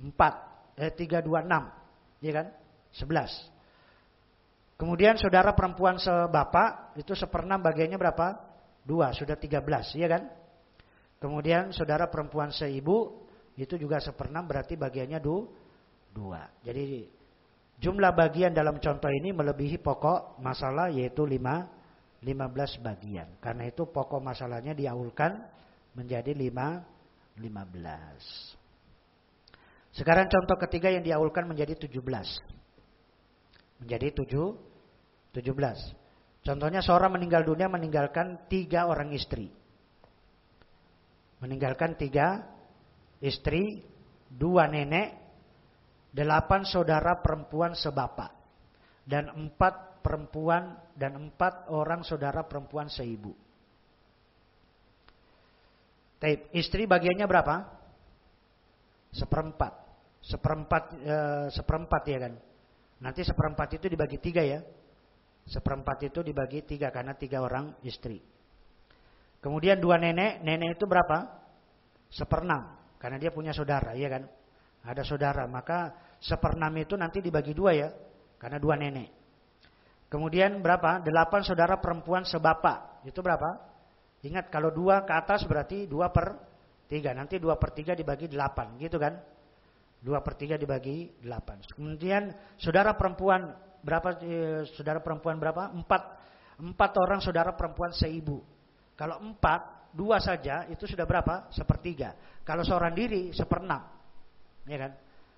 empat. Eh, tiga, dua, enam. Iya kan? Sebelas. Kemudian saudara perempuan sebapak itu seperenam bagiannya berapa? Dua. Sudah tiga belas. Iya kan? Kemudian saudara perempuan seibu itu juga seperenam berarti bagiannya du, dua. Jadi Jumlah bagian dalam contoh ini melebihi pokok masalah yaitu 5 15 bagian. Karena itu pokok masalahnya diaulkan menjadi 5 15. Sekarang contoh ketiga yang diaulkan menjadi 17. Menjadi 7 17. Contohnya seorang meninggal dunia meninggalkan tiga orang istri. Meninggalkan tiga istri, dua nenek, delapan saudara perempuan sebapak dan empat perempuan dan empat orang saudara perempuan seibu. Tape, istri bagiannya berapa? Seperempat. Seperempat, e, seperempat ya kan. Nanti seperempat itu dibagi tiga ya. Seperempat itu dibagi tiga karena tiga orang istri. Kemudian dua nenek, nenek itu berapa? Seperenam. Karena dia punya saudara, ya kan? Ada saudara, maka Seperenam itu nanti dibagi dua ya, karena dua nenek. Kemudian berapa? Delapan saudara perempuan sebapak. Itu berapa? Ingat kalau dua ke atas berarti dua per tiga. Nanti dua per tiga dibagi delapan, gitu kan? Dua per tiga dibagi delapan. Kemudian saudara perempuan berapa? Eh, saudara perempuan berapa? Empat. Empat orang saudara perempuan seibu. Kalau empat, dua saja itu sudah berapa? Sepertiga. Kalau seorang diri seperenam, ya kan?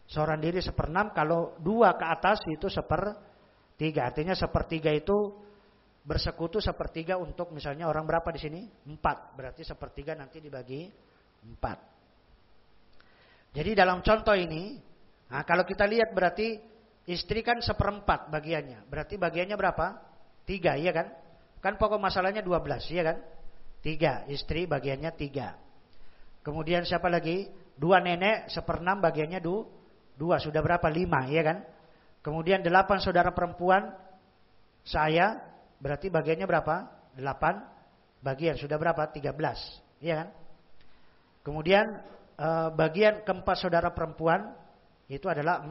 Seorang diri seperenam, kalau dua ke atas itu sepertiga. Artinya sepertiga itu bersekutu sepertiga untuk misalnya orang berapa di sini? Empat. Berarti sepertiga nanti dibagi empat. Jadi dalam contoh ini, nah kalau kita lihat berarti istri kan seperempat bagiannya. Berarti bagiannya berapa? Tiga, iya kan? Kan pokok masalahnya dua belas, iya kan? Tiga, istri bagiannya tiga. Kemudian siapa lagi? Dua nenek seperenam bagiannya dua Dua, sudah berapa? Lima, ya kan? Kemudian delapan saudara perempuan saya, berarti bagiannya berapa? Delapan bagian, sudah berapa? Tiga belas, ya kan? Kemudian eh, bagian keempat saudara perempuan itu adalah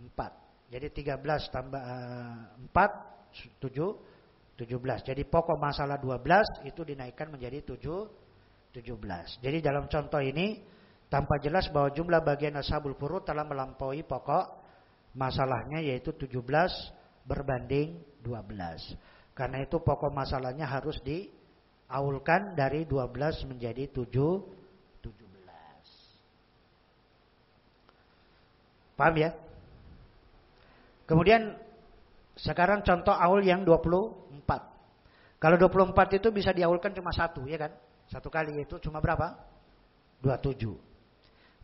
empat. Jadi tiga belas tambah eh, empat, tujuh, tujuh belas. Jadi pokok masalah dua belas itu dinaikkan menjadi tujuh, tujuh belas. Jadi dalam contoh ini tanpa jelas bahwa jumlah bagian ashabul furud telah melampaui pokok masalahnya yaitu 17 berbanding 12. Karena itu pokok masalahnya harus diaulkan dari 12 menjadi 7 17. Paham ya? Kemudian sekarang contoh aul yang 24. Kalau 24 itu bisa diaulkan cuma satu ya kan? Satu kali itu cuma berapa? 27.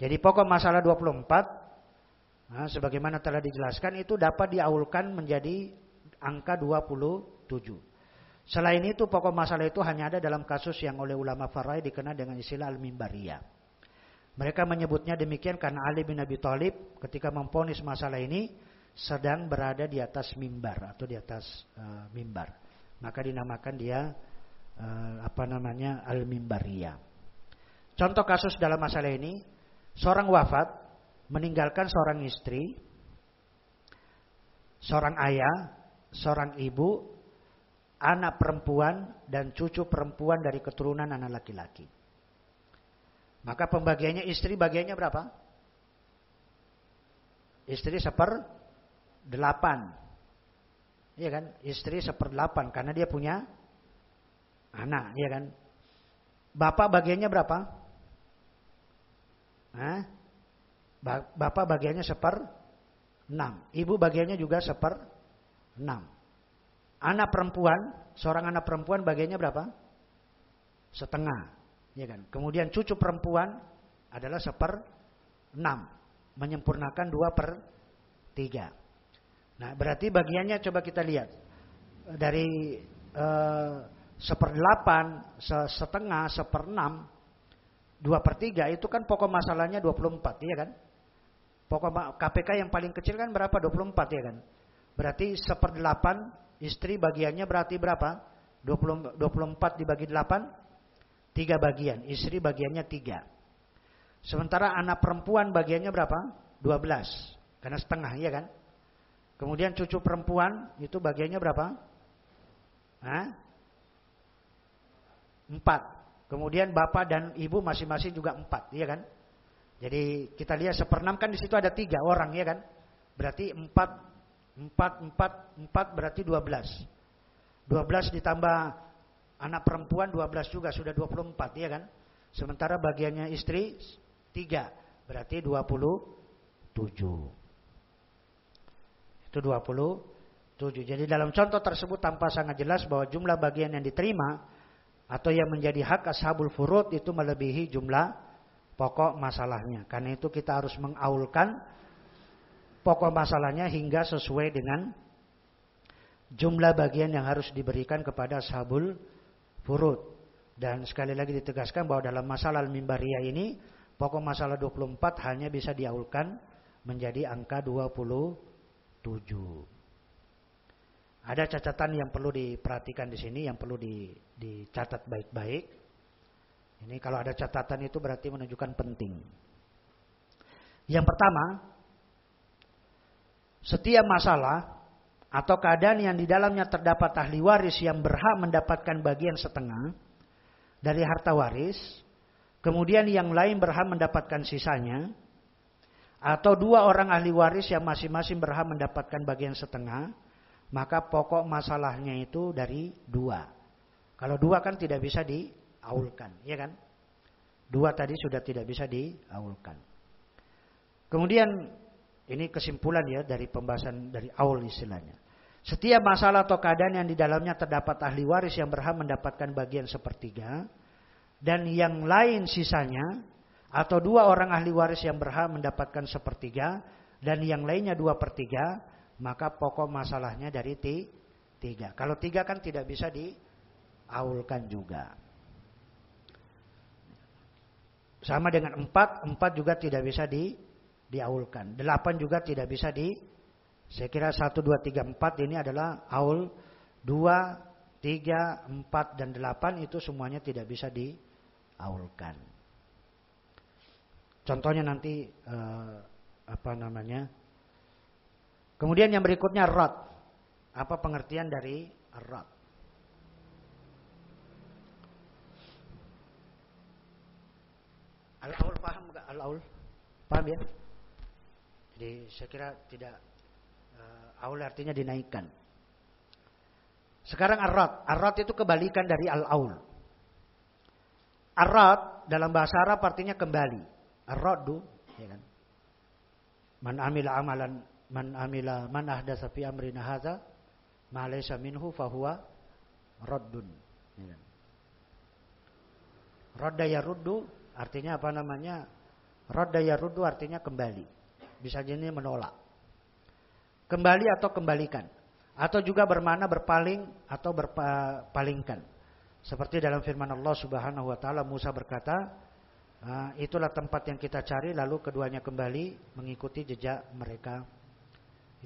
Jadi pokok masalah 24 nah, sebagaimana telah dijelaskan itu dapat diaulkan menjadi angka 27. Selain itu pokok masalah itu hanya ada dalam kasus yang oleh ulama farai dikenal dengan istilah al-mimbariyah. Mereka menyebutnya demikian karena Ali bin Abi Thalib ketika memponis masalah ini sedang berada di atas mimbar atau di atas uh, mimbar. Maka dinamakan dia uh, apa namanya al-mimbariyah. Contoh kasus dalam masalah ini Seorang wafat meninggalkan seorang istri, seorang ayah, seorang ibu, anak perempuan dan cucu perempuan dari keturunan anak laki-laki. Maka pembagiannya istri bagiannya berapa? Istri seper delapan. Iya kan? Istri seper delapan karena dia punya anak, iya kan? Bapak bagiannya berapa? Hah? Bapak bagiannya seper enam. Ibu bagiannya juga seper enam. Anak perempuan, seorang anak perempuan bagiannya berapa? Setengah. Ya kan? Kemudian cucu perempuan adalah seper enam. Menyempurnakan dua per tiga. Nah berarti bagiannya coba kita lihat. Dari eh, seperdelapan, setengah, seperenam, dua per tiga itu kan pokok masalahnya 24, iya kan? Pokok KPK yang paling kecil kan berapa? 24 ya kan? Berarti seperdelapan istri bagiannya berarti berapa? 20, 24 dibagi 8? Tiga bagian. Istri bagiannya tiga. Sementara anak perempuan bagiannya berapa? 12. Karena setengah ya kan? Kemudian cucu perempuan itu bagiannya berapa? Hah? Empat. Kemudian bapak dan ibu masing-masing juga empat, iya kan? Jadi kita lihat seperenam kan di situ ada tiga orang, ya kan? Berarti empat, empat, empat, empat berarti dua belas. Dua belas ditambah anak perempuan dua belas juga sudah dua puluh empat, ya kan? Sementara bagiannya istri tiga, berarti dua puluh tujuh. Itu dua puluh tujuh. Jadi dalam contoh tersebut tanpa sangat jelas bahwa jumlah bagian yang diterima atau yang menjadi hak ashabul furud itu melebihi jumlah pokok masalahnya. Karena itu kita harus mengaulkan pokok masalahnya hingga sesuai dengan jumlah bagian yang harus diberikan kepada ashabul furud. Dan sekali lagi ditegaskan bahwa dalam masalah al-mimbariyah ini pokok masalah 24 hanya bisa diaulkan menjadi angka 27. Ada catatan yang perlu diperhatikan di sini, yang perlu di, dicatat baik-baik. Ini kalau ada catatan itu berarti menunjukkan penting. Yang pertama, setiap masalah atau keadaan yang di dalamnya terdapat ahli waris yang berhak mendapatkan bagian setengah dari harta waris, kemudian yang lain berhak mendapatkan sisanya, atau dua orang ahli waris yang masing-masing berhak mendapatkan bagian setengah, maka pokok masalahnya itu dari dua. Kalau dua kan tidak bisa diaulkan, ya kan? Dua tadi sudah tidak bisa diaulkan. Kemudian ini kesimpulan ya dari pembahasan dari aul istilahnya. Setiap masalah atau keadaan yang di dalamnya terdapat ahli waris yang berhak mendapatkan bagian sepertiga dan yang lain sisanya atau dua orang ahli waris yang berhak mendapatkan sepertiga dan yang lainnya dua pertiga maka pokok masalahnya dari tiga. Kalau tiga kan tidak bisa diaulkan juga. Sama dengan empat, empat juga tidak bisa di, diaulkan. Delapan juga tidak bisa di, saya kira satu, dua, tiga, empat ini adalah aul. Dua, tiga, empat, dan delapan itu semuanya tidak bisa diaulkan. Contohnya nanti eh, apa namanya Kemudian yang berikutnya rot. Apa pengertian dari rot? Al-aul paham enggak? Al-aul? Paham ya? Jadi saya kira tidak aul artinya dinaikkan. Sekarang ar-rad. Ar-rad itu kebalikan dari al-aul. Ar-rad dalam bahasa Arab artinya kembali. Ar-raddu, ya kan? Man amila amalan man amila man ahdatsa fi amrina hadza ma minhu fahuwa raddun. Ya. Radda yaruddu artinya apa namanya? Radda yaruddu artinya kembali. Bisa jadi menolak. Kembali atau kembalikan. Atau juga bermana berpaling atau berpalingkan. Seperti dalam firman Allah Subhanahu wa taala Musa berkata, ah, itulah tempat yang kita cari lalu keduanya kembali mengikuti jejak mereka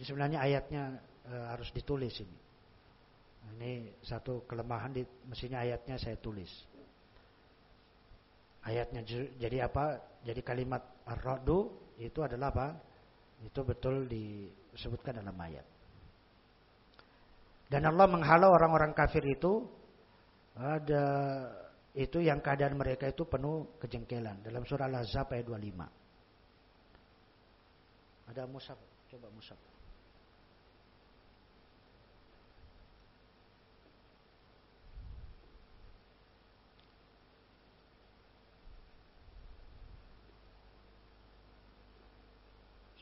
ini sebenarnya ayatnya e, harus ditulis ini. Ini satu kelemahan di mestinya ayatnya saya tulis. Ayatnya jadi apa? Jadi kalimat ar-radu itu adalah apa? Itu betul disebutkan dalam ayat. Dan Allah menghalau orang-orang kafir itu ada itu yang keadaan mereka itu penuh kejengkelan dalam surah Al-Ahzab ayat 25. Ada musab, coba musab.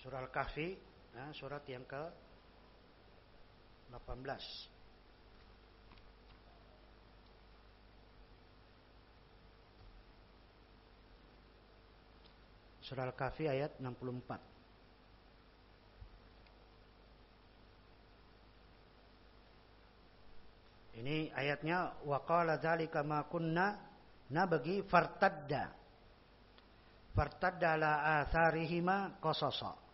Surah Al-Kahfi, nah, surat yang ke 18. Surah Al-Kahfi ayat 64. Ini ayatnya waqala dzalika ma kunna nabagi fartadda. Fartadda ala atharihima qasasa.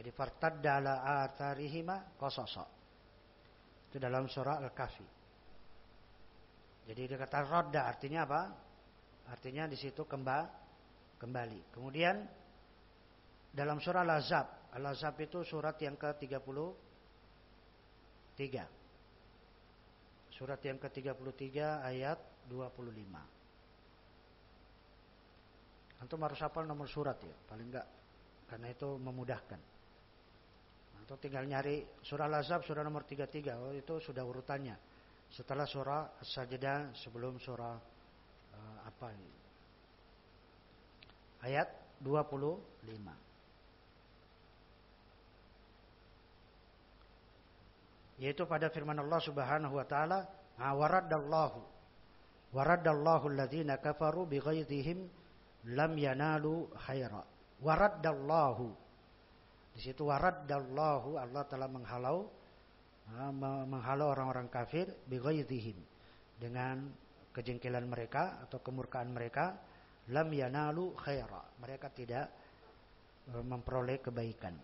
Jadi fartadda ala atharihima qasasa. Itu dalam surah Al-Kahfi. Jadi dia kata rodda artinya apa? Artinya di situ kembali. Kemudian dalam surah Al-Azab. Al-Azab itu surat yang ke-33. Surat yang ke-33 ayat 25. Antum harus hafal nomor surat ya, paling enggak karena itu memudahkan. Atau tinggal nyari surah Al-Azab surah nomor 33. Oh, itu sudah urutannya. Setelah surah As-Sajdah sebelum surah uh, apa ini? Ayat 25. Yaitu pada firman Allah Subhanahu wa taala, "Waraddallahu waraddallahu alladhina kafaru bighaizihim lam yanalu khaira." Waraddallahu di situ waraddallahu Allah telah menghalau menghalau orang-orang kafir bighaizihim dengan kejengkelan mereka atau kemurkaan mereka lam yanalu khaira. Mereka tidak e, memperoleh kebaikan.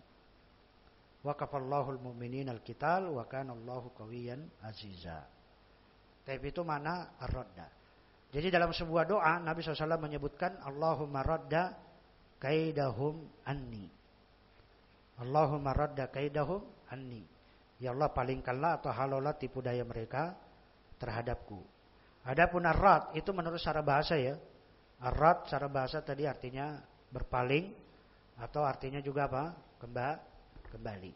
Wa kafallahu al-mu'minin al-qital wa kana Allahu qawiyan aziza. Tapi itu mana ar-radda. Jadi dalam sebuah doa Nabi SAW menyebutkan Allahumma radda kaidahum anni. Allahumma radda kaidahum anni. Ya Allah palingkanlah atau halolah tipu daya mereka terhadapku. Adapun arad itu menurut cara bahasa ya. Arad cara bahasa tadi artinya berpaling atau artinya juga apa? Kemba, kembali.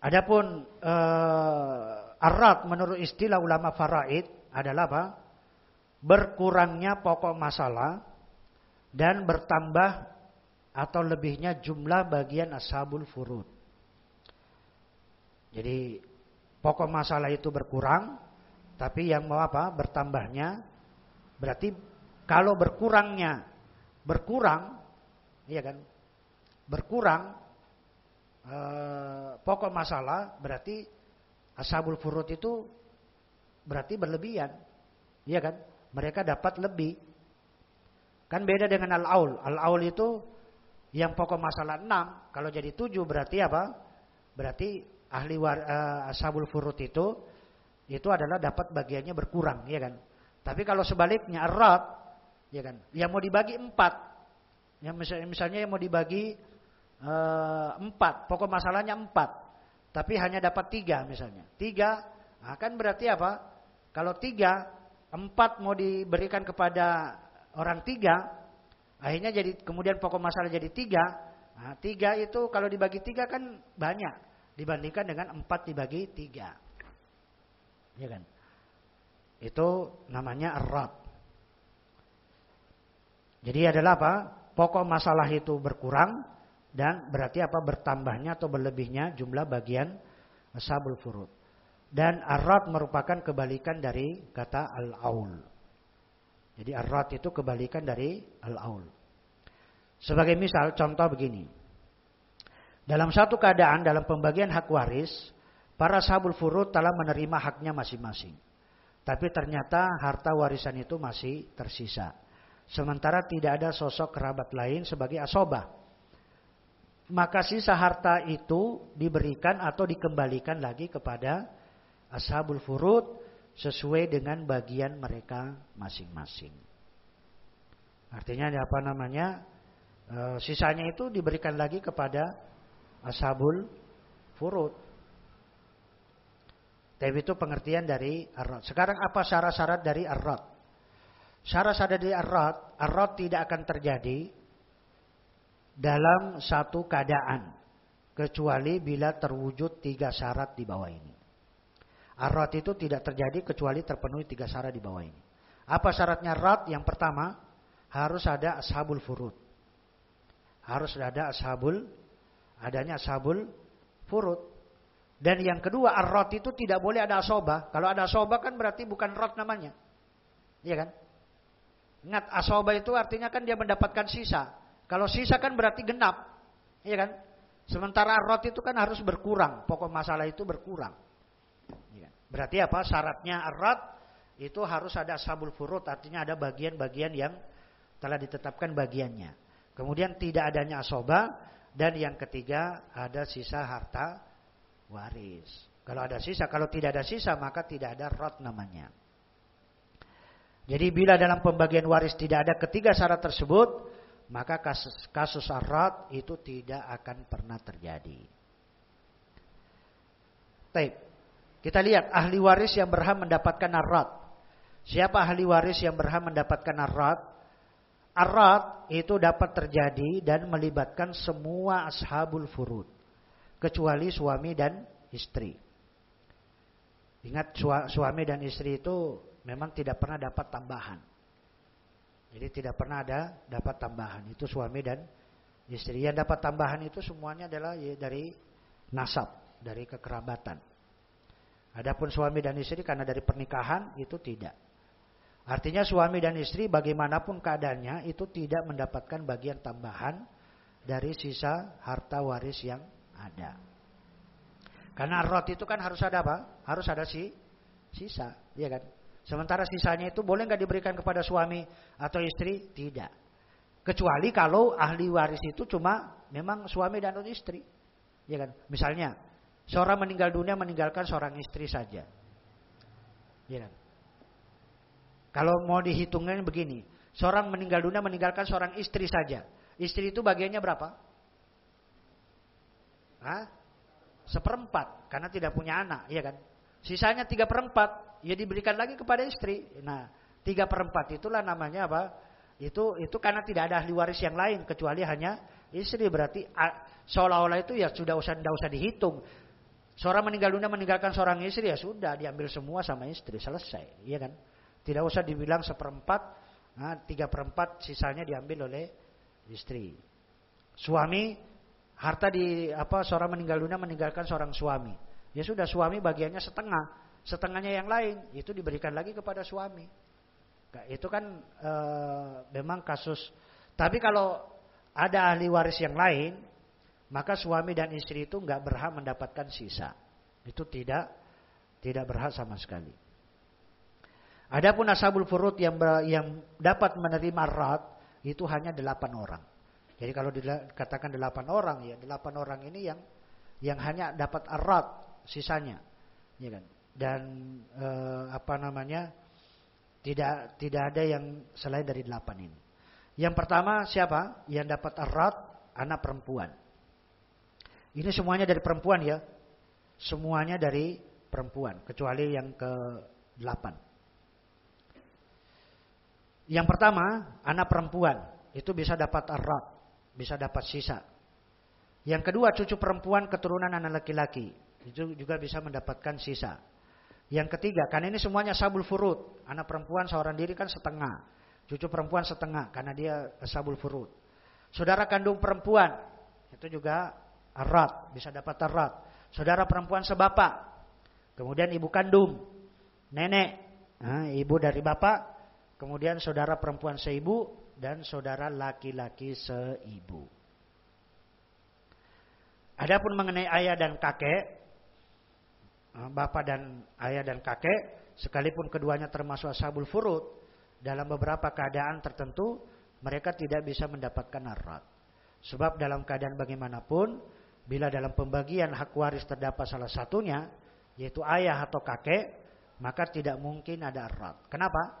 Adapun uh, arad menurut istilah ulama faraid adalah apa? Berkurangnya pokok masalah dan bertambah atau lebihnya jumlah bagian ashabul furud. Jadi pokok masalah itu berkurang, tapi yang mau apa? Bertambahnya berarti kalau berkurangnya berkurang, iya kan? Berkurang eh, pokok masalah berarti ashabul furud itu berarti berlebihan. Iya kan? Mereka dapat lebih. Kan beda dengan al-aul. Al-aul itu yang pokok masalah 6, kalau jadi 7 berarti apa? Berarti ahli war, uh, ashabul furut itu itu adalah dapat bagiannya berkurang, ya kan? Tapi kalau sebaliknya arad, ya kan? Yang mau dibagi 4. Yang misalnya, misalnya yang mau dibagi eh, 4, pokok masalahnya 4. Tapi hanya dapat 3 misalnya. 3, nah kan berarti apa? Kalau 3, 4 mau diberikan kepada orang 3, Akhirnya jadi kemudian pokok masalah jadi tiga. Nah, tiga itu kalau dibagi tiga kan banyak dibandingkan dengan empat dibagi tiga. Ya kan? Itu namanya erat. Jadi adalah apa? Pokok masalah itu berkurang dan berarti apa? Bertambahnya atau berlebihnya jumlah bagian sabul furud. Dan arat merupakan kebalikan dari kata al-aul. Jadi arrat itu kebalikan dari al-aul. Sebagai misal contoh begini. Dalam satu keadaan dalam pembagian hak waris, para sahabul furud telah menerima haknya masing-masing. Tapi ternyata harta warisan itu masih tersisa. Sementara tidak ada sosok kerabat lain sebagai asobah. Maka sisa harta itu diberikan atau dikembalikan lagi kepada ashabul furud sesuai dengan bagian mereka masing-masing. Artinya apa namanya? E, sisanya itu diberikan lagi kepada ashabul furud. Tapi itu pengertian dari arrot. Sekarang apa syarat-syarat dari arrot? Syarat-syarat dari arrot, arrot tidak akan terjadi dalam satu keadaan kecuali bila terwujud tiga syarat di bawah ini. Arrot itu tidak terjadi kecuali terpenuhi tiga syarat di bawah ini. Apa syaratnya rat? Yang pertama, harus ada ashabul furud. Harus ada ashabul, adanya ashabul furud. Dan yang kedua, arrot itu tidak boleh ada asoba. Kalau ada asoba kan berarti bukan rot namanya. Iya kan? Ingat, asoba itu artinya kan dia mendapatkan sisa. Kalau sisa kan berarti genap. Iya kan? Sementara rot itu kan harus berkurang. Pokok masalah itu berkurang. Iya. Berarti apa? Syaratnya rot itu harus ada sabul furut. Artinya ada bagian-bagian yang telah ditetapkan bagiannya. Kemudian tidak adanya asoba. Dan yang ketiga ada sisa harta waris. Kalau ada sisa, kalau tidak ada sisa maka tidak ada rot namanya. Jadi bila dalam pembagian waris tidak ada ketiga syarat tersebut, maka kasus, kasus arat itu tidak akan pernah terjadi. Taib. Kita lihat ahli waris yang berhak mendapatkan arat. Siapa ahli waris yang berhak mendapatkan arat? Arat itu dapat terjadi dan melibatkan semua ashabul furud. Kecuali suami dan istri. Ingat suami dan istri itu memang tidak pernah dapat tambahan. Jadi tidak pernah ada dapat tambahan. Itu suami dan istri. Yang dapat tambahan itu semuanya adalah ya dari nasab, dari kekerabatan. Adapun suami dan istri karena dari pernikahan itu tidak. Artinya suami dan istri bagaimanapun keadaannya itu tidak mendapatkan bagian tambahan dari sisa harta waris yang ada. Karena rot itu kan harus ada apa? Harus ada si sisa, ya kan? Sementara sisanya itu boleh nggak diberikan kepada suami atau istri? Tidak. Kecuali kalau ahli waris itu cuma memang suami dan istri. Ya kan? Misalnya, seorang meninggal dunia meninggalkan seorang istri saja. Ya? Kalau mau dihitungnya begini, seorang meninggal dunia meninggalkan seorang istri saja. Istri itu bagiannya berapa? Hah? Seperempat, karena tidak punya anak, iya kan? Sisanya tiga perempat, ya diberikan lagi kepada istri. Nah, tiga perempat itulah namanya apa? Itu itu karena tidak ada ahli waris yang lain kecuali hanya istri berarti seolah-olah itu ya sudah usah usah dihitung. Seorang meninggal dunia meninggalkan seorang istri ya sudah diambil semua sama istri selesai, iya kan? Tidak usah dibilang seperempat, nah, tiga perempat sisanya diambil oleh istri. Suami harta di apa seorang meninggal dunia meninggalkan seorang suami, ya sudah suami bagiannya setengah setengahnya yang lain itu diberikan lagi kepada suami. Nah, itu kan e, memang kasus. Tapi kalau ada ahli waris yang lain, maka suami dan istri itu nggak berhak mendapatkan sisa. Itu tidak tidak berhak sama sekali. Adapun ashabul furud yang yang dapat menerima rat itu hanya delapan orang. Jadi kalau dikatakan delapan orang ya delapan orang ini yang yang hanya dapat arat sisanya, ya kan? dan eh, apa namanya tidak tidak ada yang selain dari delapan ini. Yang pertama siapa? Yang dapat erat anak perempuan. Ini semuanya dari perempuan ya. Semuanya dari perempuan kecuali yang ke delapan. Yang pertama anak perempuan itu bisa dapat erat, bisa dapat sisa. Yang kedua cucu perempuan keturunan anak laki-laki itu juga bisa mendapatkan sisa. Yang ketiga, karena ini semuanya sabul furud. Anak perempuan seorang diri kan setengah. Cucu perempuan setengah karena dia sabul furud. Saudara kandung perempuan itu juga erat, bisa dapat erat. Saudara perempuan sebapak. Kemudian ibu kandung, nenek, nah, ibu dari bapak. Kemudian saudara perempuan seibu dan saudara laki-laki seibu. Adapun mengenai ayah dan kakek, Ah, bapak dan ayah dan kakek, sekalipun keduanya termasuk ashabul furud, dalam beberapa keadaan tertentu mereka tidak bisa mendapatkan arat. Sebab dalam keadaan bagaimanapun, bila dalam pembagian hak waris terdapat salah satunya, yaitu ayah atau kakek, maka tidak mungkin ada arat. Kenapa?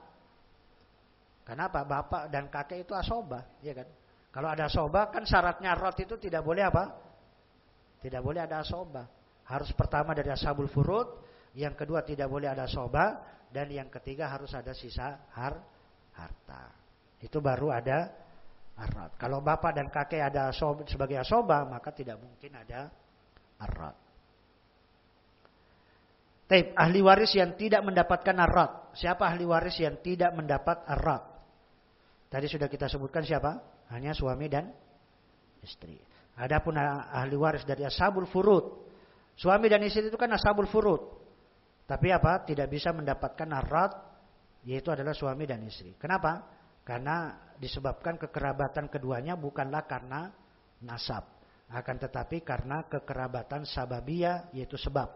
Kenapa? Bapak dan kakek itu asoba, ya kan? Kalau ada asoba kan syaratnya arat itu tidak boleh apa? Tidak boleh ada asoba. Harus pertama dari ashabul furud, yang kedua tidak boleh ada soba, dan yang ketiga harus ada sisa har harta. Itu baru ada arad. Kalau bapak dan kakek ada sob, sebagai asoba, maka tidak mungkin ada arad. Taib, ahli waris yang tidak mendapatkan arad. Siapa ahli waris yang tidak mendapat arad? Tadi sudah kita sebutkan siapa? Hanya suami dan istri. Adapun ahli waris dari ashabul furud. Suami dan istri itu kan ashabul furud. Tapi apa? Tidak bisa mendapatkan arad yaitu adalah suami dan istri. Kenapa? Karena disebabkan kekerabatan keduanya bukanlah karena nasab, akan tetapi karena kekerabatan sababia yaitu sebab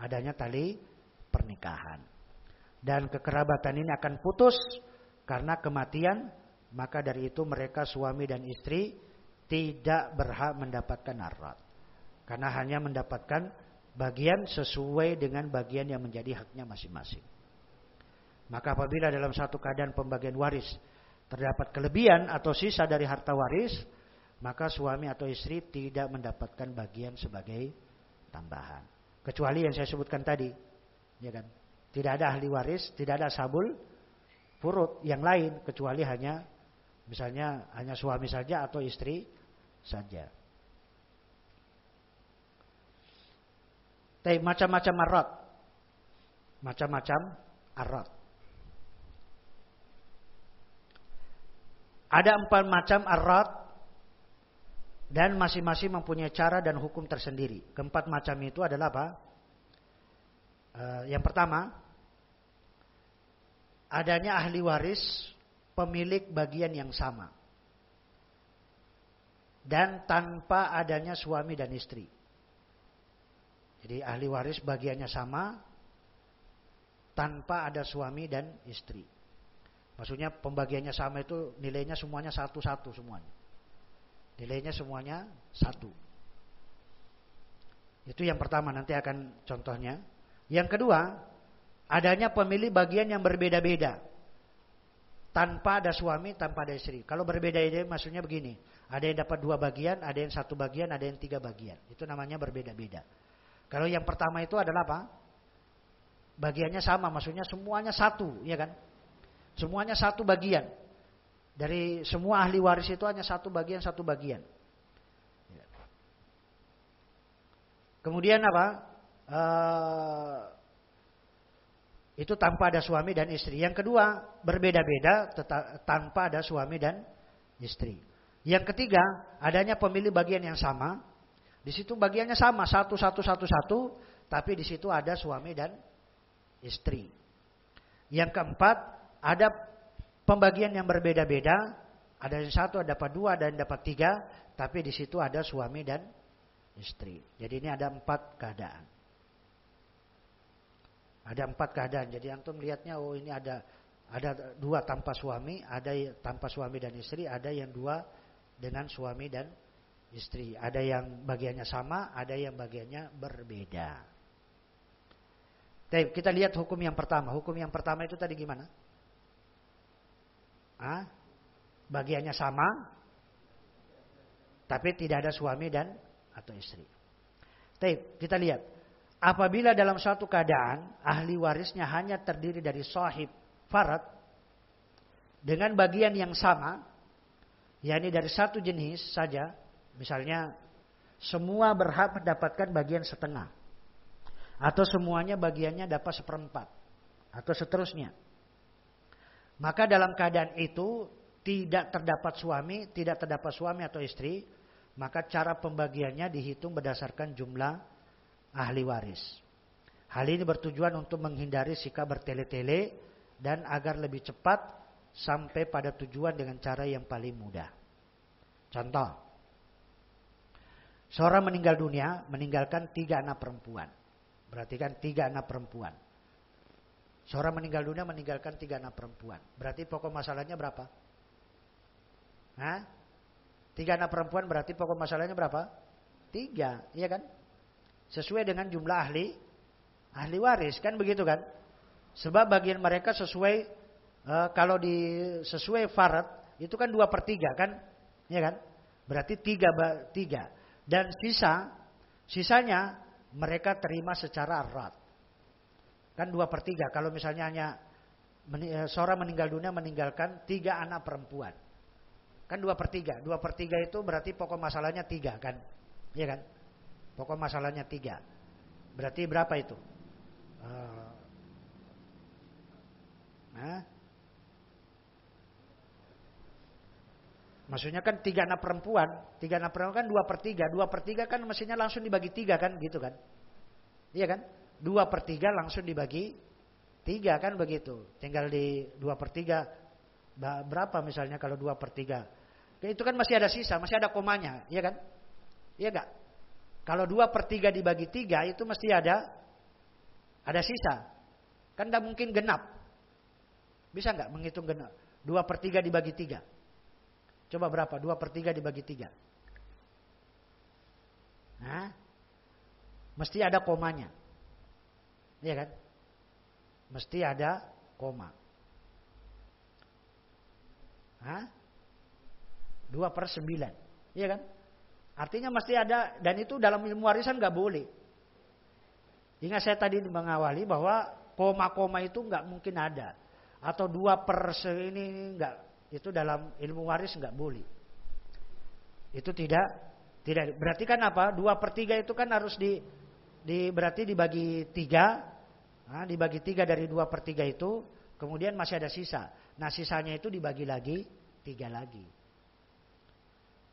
adanya tali pernikahan. Dan kekerabatan ini akan putus karena kematian, maka dari itu mereka suami dan istri tidak berhak mendapatkan arat. Karena hanya mendapatkan bagian sesuai dengan bagian yang menjadi haknya masing-masing. Maka apabila dalam satu keadaan pembagian waris terdapat kelebihan atau sisa dari harta waris, maka suami atau istri tidak mendapatkan bagian sebagai tambahan. Kecuali yang saya sebutkan tadi, ya kan? Tidak ada ahli waris, tidak ada sabul furut yang lain kecuali hanya misalnya hanya suami saja atau istri saja. Tapi macam-macam arat. Macam-macam arat. Ada empat macam arat dan masing-masing mempunyai cara dan hukum tersendiri. Keempat macam itu adalah apa? Uh, yang pertama, adanya ahli waris pemilik bagian yang sama dan tanpa adanya suami dan istri. Jadi ahli waris bagiannya sama tanpa ada suami dan istri. Maksudnya pembagiannya sama itu nilainya semuanya satu-satu semuanya. Nilainya semuanya satu. Itu yang pertama nanti akan contohnya. Yang kedua, adanya pemilih bagian yang berbeda-beda. Tanpa ada suami, tanpa ada istri. Kalau berbeda ini maksudnya begini. Ada yang dapat dua bagian, ada yang satu bagian, ada yang tiga bagian. Itu namanya berbeda-beda. Kalau yang pertama itu adalah apa? Bagiannya sama, maksudnya semuanya satu, ya kan? Semuanya satu bagian. Dari semua ahli waris itu hanya satu bagian, satu bagian. Kemudian apa? Uh, itu tanpa ada suami dan istri. Yang kedua, berbeda-beda tanpa ada suami dan istri. Yang ketiga, adanya pemilih bagian yang sama. Di situ bagiannya sama, satu, satu, satu, satu. Tapi di situ ada suami dan istri. Yang keempat, ada pembagian yang berbeda-beda. Ada yang satu, ada dapat dua, ada yang dapat tiga. Tapi di situ ada suami dan istri. Jadi ini ada empat keadaan. Ada empat keadaan. Jadi antum melihatnya, oh ini ada ada dua tanpa suami, ada tanpa suami dan istri, ada yang dua dengan suami dan istri. Ada yang bagiannya sama, ada yang bagiannya berbeda. Kita lihat hukum yang pertama. Hukum yang pertama itu tadi gimana? Ah, bagiannya sama, tapi tidak ada suami dan atau istri. Tapi kita lihat, apabila dalam suatu keadaan ahli warisnya hanya terdiri dari sahib farad dengan bagian yang sama, yakni dari satu jenis saja, misalnya semua berhak mendapatkan bagian setengah. Atau semuanya bagiannya dapat seperempat. Atau seterusnya. Maka dalam keadaan itu tidak terdapat suami, tidak terdapat suami atau istri, maka cara pembagiannya dihitung berdasarkan jumlah ahli waris. Hal ini bertujuan untuk menghindari sikap bertele-tele dan agar lebih cepat sampai pada tujuan dengan cara yang paling mudah. Contoh, seorang meninggal dunia meninggalkan tiga anak perempuan. Berarti kan tiga anak perempuan. Seorang meninggal dunia meninggalkan tiga anak perempuan. Berarti pokok masalahnya berapa? Hah? Tiga anak perempuan berarti pokok masalahnya berapa? Tiga, iya kan? Sesuai dengan jumlah ahli ahli waris kan begitu kan? Sebab bagian mereka sesuai uh, kalau di sesuai farat itu kan dua per tiga kan, ya kan? Berarti tiga tiga dan sisa sisanya mereka terima secara erat. Kan dua per tiga. Kalau misalnya hanya eh, seorang meninggal dunia meninggalkan tiga anak perempuan. Kan dua per tiga. Dua per tiga itu berarti pokok masalahnya tiga kan? Iya kan? Pokok masalahnya tiga. Berarti berapa itu? Nah, Maksudnya kan tiga anak perempuan, tiga anak perempuan kan dua per tiga, dua per tiga kan mestinya langsung dibagi tiga kan, gitu kan? Iya kan? Dua per tiga langsung dibagi tiga kan begitu. Tinggal di dua per tiga berapa misalnya kalau dua per tiga. Itu kan masih ada sisa, masih ada komanya, iya kan? Iya gak? Kalau dua per tiga dibagi tiga itu mesti ada ada sisa. Kan tidak mungkin genap. Bisa nggak menghitung genap? Dua per tiga dibagi tiga. Coba berapa? Dua per tiga dibagi tiga. Nah, mesti ada komanya. Iya kan? Mesti ada koma. Hah? Dua per sembilan. Iya kan? Artinya mesti ada, dan itu dalam ilmu warisan nggak boleh. Ingat saya tadi mengawali bahwa koma-koma itu nggak mungkin ada. Atau dua per ini nggak itu dalam ilmu waris nggak boleh. Itu tidak tidak berarti kan apa? Dua per tiga itu kan harus di, di berarti dibagi tiga Nah, dibagi tiga dari dua per tiga itu, kemudian masih ada sisa. Nah sisanya itu dibagi lagi tiga lagi.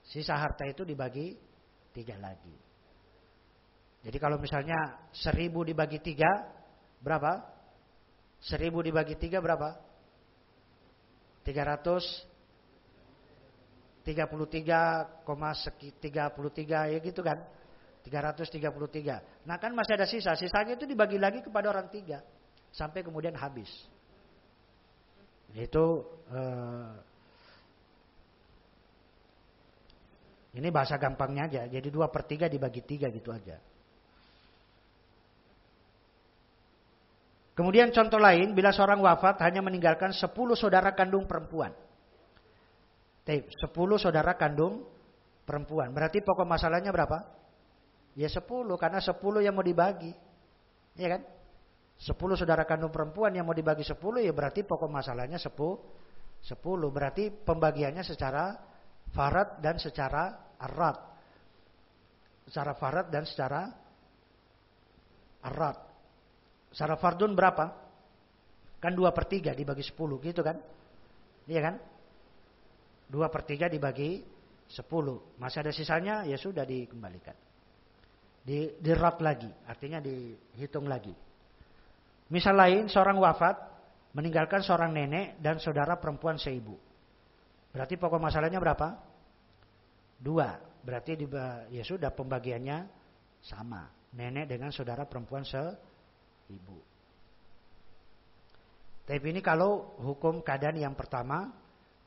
Sisa harta itu dibagi tiga lagi. Jadi kalau misalnya seribu dibagi tiga, berapa? Seribu dibagi tiga berapa? Tiga ratus tiga puluh tiga koma tiga puluh tiga ya gitu kan? 333. Nah kan masih ada sisa. Sisanya itu dibagi lagi kepada orang tiga. Sampai kemudian habis. Itu uh, ini bahasa gampangnya aja. Jadi dua per tiga dibagi tiga gitu aja. Kemudian contoh lain, bila seorang wafat hanya meninggalkan sepuluh saudara kandung perempuan. Sepuluh saudara kandung perempuan. Berarti pokok masalahnya berapa? Ya sepuluh, karena sepuluh yang mau dibagi. Ya kan? Sepuluh saudara kandung perempuan yang mau dibagi sepuluh, ya berarti pokok masalahnya sepuluh. Sepuluh, berarti pembagiannya secara farat dan secara arat. Secara farat dan secara arat. Secara fardun berapa? Kan dua per tiga dibagi sepuluh gitu kan? Iya kan? Dua per tiga dibagi sepuluh. Masih ada sisanya ya sudah dikembalikan di dirat lagi, artinya dihitung lagi. Misal lain, seorang wafat meninggalkan seorang nenek dan saudara perempuan seibu. Berarti pokok masalahnya berapa? Dua. Berarti di, ya sudah pembagiannya sama. Nenek dengan saudara perempuan seibu. Tapi ini kalau hukum keadaan yang pertama,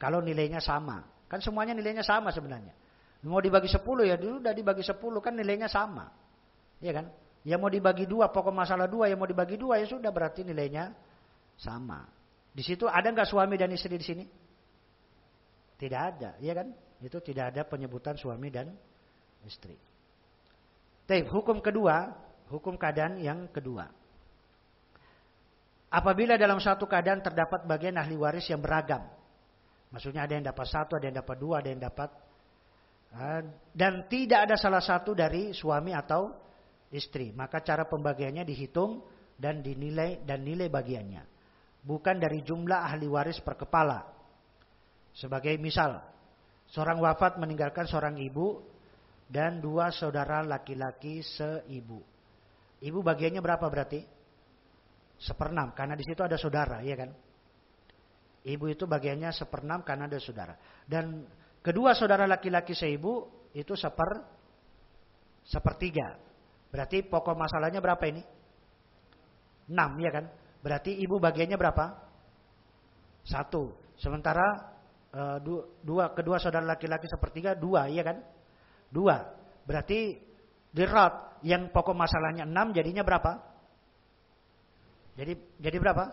kalau nilainya sama. Kan semuanya nilainya sama sebenarnya. Mau dibagi sepuluh ya dulu udah dibagi sepuluh kan nilainya sama. Iya kan? Ya mau dibagi dua, pokok masalah dua, yang mau dibagi dua ya sudah berarti nilainya sama. Di situ ada nggak suami dan istri di sini? Tidak ada, iya kan? Itu tidak ada penyebutan suami dan istri. Tapi hukum kedua, hukum keadaan yang kedua. Apabila dalam satu keadaan terdapat bagian ahli waris yang beragam. Maksudnya ada yang dapat satu, ada yang dapat dua, ada yang dapat ah, dan tidak ada salah satu dari suami atau istri. Maka cara pembagiannya dihitung dan dinilai dan nilai bagiannya. Bukan dari jumlah ahli waris per kepala. Sebagai misal, seorang wafat meninggalkan seorang ibu dan dua saudara laki-laki seibu. Ibu bagiannya berapa berarti? Seperenam, karena di situ ada saudara, ya kan? Ibu itu bagiannya seperenam karena ada saudara. Dan kedua saudara laki-laki seibu itu seper sepertiga. Berarti pokok masalahnya berapa ini? 6 ya kan? Berarti ibu bagiannya berapa? Satu. Sementara uh, dua, kedua saudara laki-laki sepertiga dua, iya kan? Dua. Berarti dirat yang pokok masalahnya 6 jadinya berapa? Jadi jadi berapa?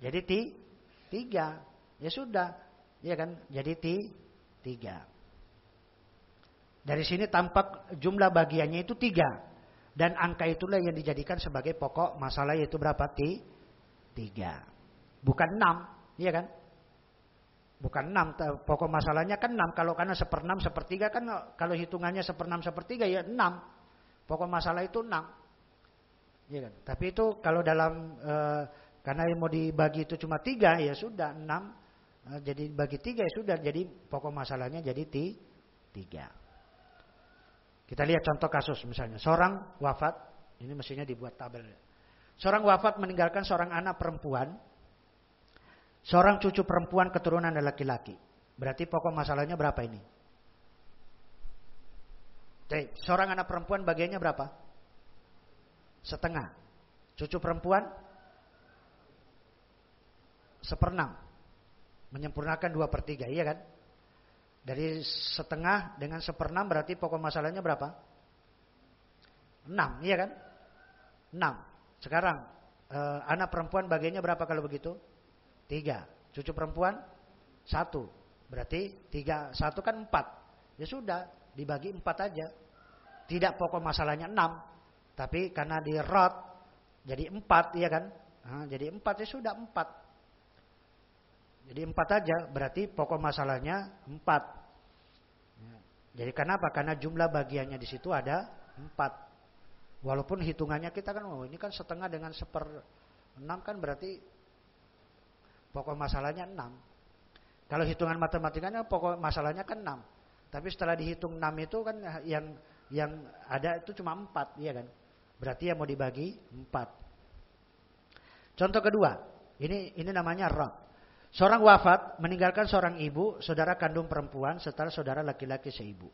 Jadi ti, tiga. Ya sudah, iya kan? Jadi ti, tiga. Dari sini tampak jumlah bagiannya itu tiga. Dan angka itulah yang dijadikan sebagai pokok masalah yaitu berapa? Ti? Tiga. Bukan enam, iya kan? Bukan enam, pokok masalahnya kan enam. Kalau karena seperenam, sepertiga kan kalau hitungannya seperenam, sepertiga ya enam. Pokok masalah itu enam. Iya kan? Tapi itu kalau dalam e, karena mau dibagi itu cuma tiga ya sudah enam. E, jadi bagi tiga ya sudah. Jadi pokok masalahnya jadi ti, tiga. Kita lihat contoh kasus misalnya. Seorang wafat, ini mestinya dibuat tabel. Seorang wafat meninggalkan seorang anak perempuan, seorang cucu perempuan keturunan laki-laki. Berarti pokok masalahnya berapa ini? Oke, seorang anak perempuan bagiannya berapa? Setengah. Cucu perempuan seperenam. Menyempurnakan dua per tiga, iya kan? Dari setengah dengan seperenam berarti pokok masalahnya berapa? Enam, iya kan? Enam. Sekarang eh, anak perempuan bagiannya berapa kalau begitu? Tiga. Cucu perempuan satu. Berarti tiga satu kan empat. Ya sudah, dibagi empat aja. Tidak pokok masalahnya enam, tapi karena di rot jadi empat, iya kan? Nah, jadi empat ya sudah empat. Jadi empat aja, berarti pokok masalahnya empat. Jadi kenapa? Karena jumlah bagiannya di situ ada empat. Walaupun hitungannya kita kan, oh ini kan setengah dengan seper enam kan berarti pokok masalahnya enam. Kalau hitungan matematikanya pokok masalahnya kan enam. Tapi setelah dihitung enam itu kan yang yang ada itu cuma empat, iya kan? Berarti yang mau dibagi empat. Contoh kedua, ini ini namanya rock. Seorang wafat meninggalkan seorang ibu, saudara kandung perempuan, serta saudara laki-laki seibu.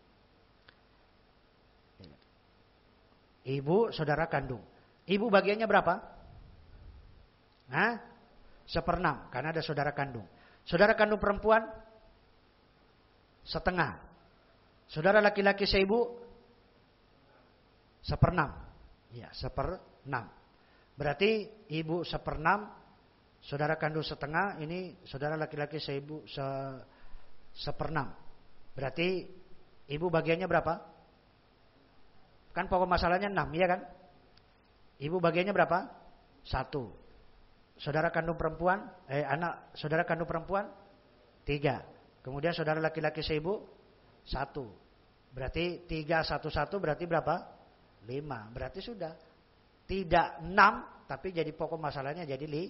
Ibu, saudara kandung. Ibu bagiannya berapa? Hah? Seperenam, karena ada saudara kandung. Saudara kandung perempuan? Setengah. Saudara laki-laki seibu? Seperenam. Ya, seperenam. Berarti ibu seperenam, Saudara kandung setengah, ini saudara laki-laki seibu se, sepernam. Berarti ibu bagiannya berapa? Kan pokok masalahnya enam, iya kan? Ibu bagiannya berapa? Satu. Saudara kandung perempuan, eh anak saudara kandung perempuan tiga. Kemudian saudara laki-laki seibu satu. Berarti tiga satu satu berarti berapa? Lima. Berarti sudah tidak enam, tapi jadi pokok masalahnya jadi li,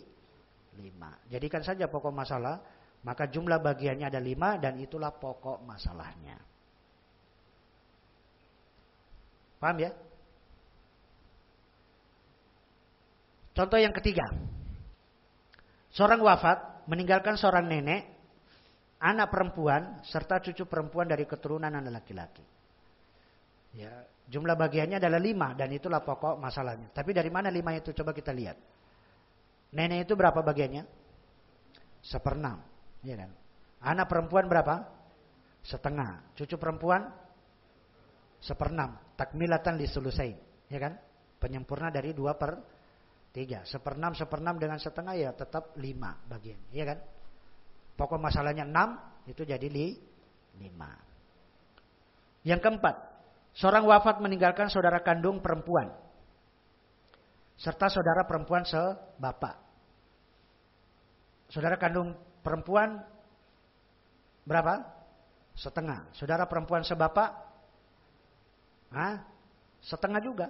lima. Jadikan saja pokok masalah, maka jumlah bagiannya ada lima dan itulah pokok masalahnya. Paham ya? Contoh yang ketiga. Seorang wafat meninggalkan seorang nenek, anak perempuan, serta cucu perempuan dari keturunan anak laki-laki. Ya, jumlah bagiannya adalah lima dan itulah pokok masalahnya. Tapi dari mana lima itu coba kita lihat. Nenek itu berapa bagiannya? Seperenam. Ya kan? Anak perempuan berapa? Setengah. Cucu perempuan? Seperenam. Takmilatan selusai. Ya kan? Penyempurna dari dua per tiga. Seperenam, seperenam dengan setengah ya tetap lima bagian. Ya kan? Pokok masalahnya enam, itu jadi li, lima. Yang keempat, seorang wafat meninggalkan saudara kandung perempuan serta saudara perempuan sebapak. Saudara kandung perempuan berapa? Setengah. Saudara perempuan sebapak? Hah? Setengah juga.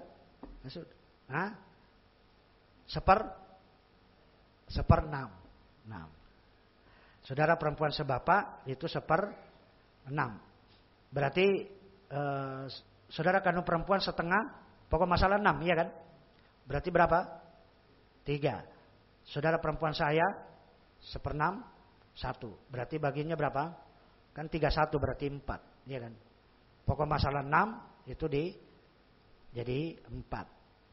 Hah? Seper? Seper enam. enam. Saudara perempuan sebapak itu seper enam. Berarti eh, saudara kandung perempuan setengah, pokok masalah enam, iya kan? Berarti berapa? Tiga. Saudara perempuan saya seperenam satu. Berarti bagiannya berapa? Kan tiga satu berarti empat. Iya kan? Pokok masalah enam itu di jadi empat.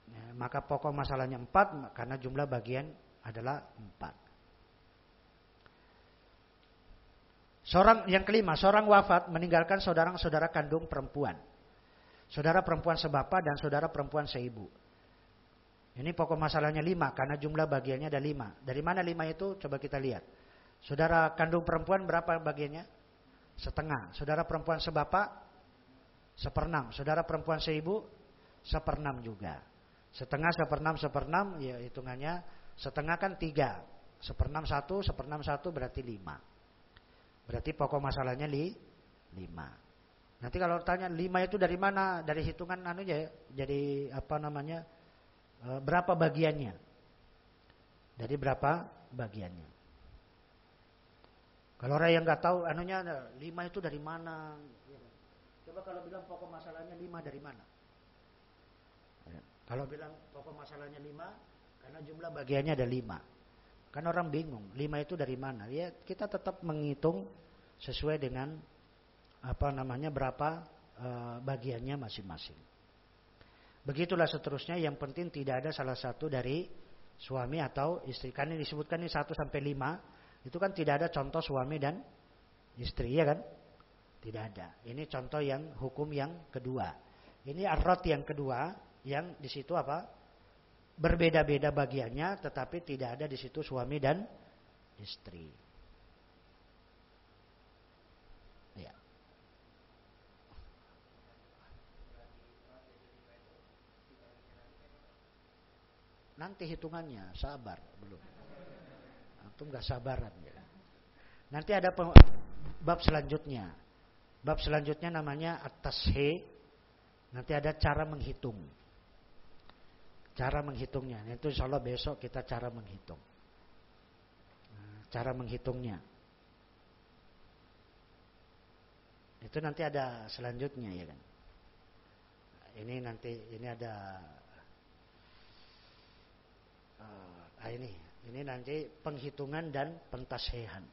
Ya, maka pokok masalahnya empat karena jumlah bagian adalah empat. Seorang yang kelima, seorang wafat meninggalkan saudara-saudara kandung perempuan. Saudara perempuan sebapak dan saudara perempuan seibu. Ini pokok masalahnya lima karena jumlah bagiannya ada lima. Dari mana lima itu? Coba kita lihat. Saudara kandung perempuan berapa bagiannya? Setengah. Saudara perempuan sebapak? Seperenam. Saudara perempuan seibu? seperenam juga. Setengah, seperenam, seperenam, ya hitungannya setengah kan tiga. Seperenam satu, seperenam satu berarti lima. Berarti pokok masalahnya li, lima. Nanti kalau tanya lima itu dari mana? Dari hitungan anunya ya. Jadi apa namanya? E, berapa bagiannya? Dari berapa bagiannya? Kalau orang yang nggak tahu anunya lima itu dari mana? Coba kalau bilang pokok masalahnya lima dari mana? Ya. Kalau bilang pokok masalahnya lima, karena jumlah bagiannya ada lima. Kan orang bingung, lima itu dari mana? Ya kita tetap menghitung sesuai dengan apa namanya berapa uh, bagiannya masing-masing. Begitulah seterusnya. Yang penting tidak ada salah satu dari suami atau istri. Ini disebutkan ini satu sampai lima. Itu kan tidak ada contoh suami dan istri, ya kan? Tidak ada. Ini contoh yang hukum yang kedua. Ini arrot yang kedua yang di situ apa? Berbeda-beda bagiannya tetapi tidak ada di situ suami dan istri. Ya. Nanti hitungannya, sabar belum. Antum gak sabaran ya. Nanti ada bab selanjutnya. Bab selanjutnya namanya at-tashe. Nanti ada cara menghitung. Cara menghitungnya. Itu insya Allah besok kita cara menghitung. Nah, cara menghitungnya. Itu nanti ada selanjutnya ya kan. Ini nanti ini ada uh, ini ini nanti penghitungan dan pentasehan.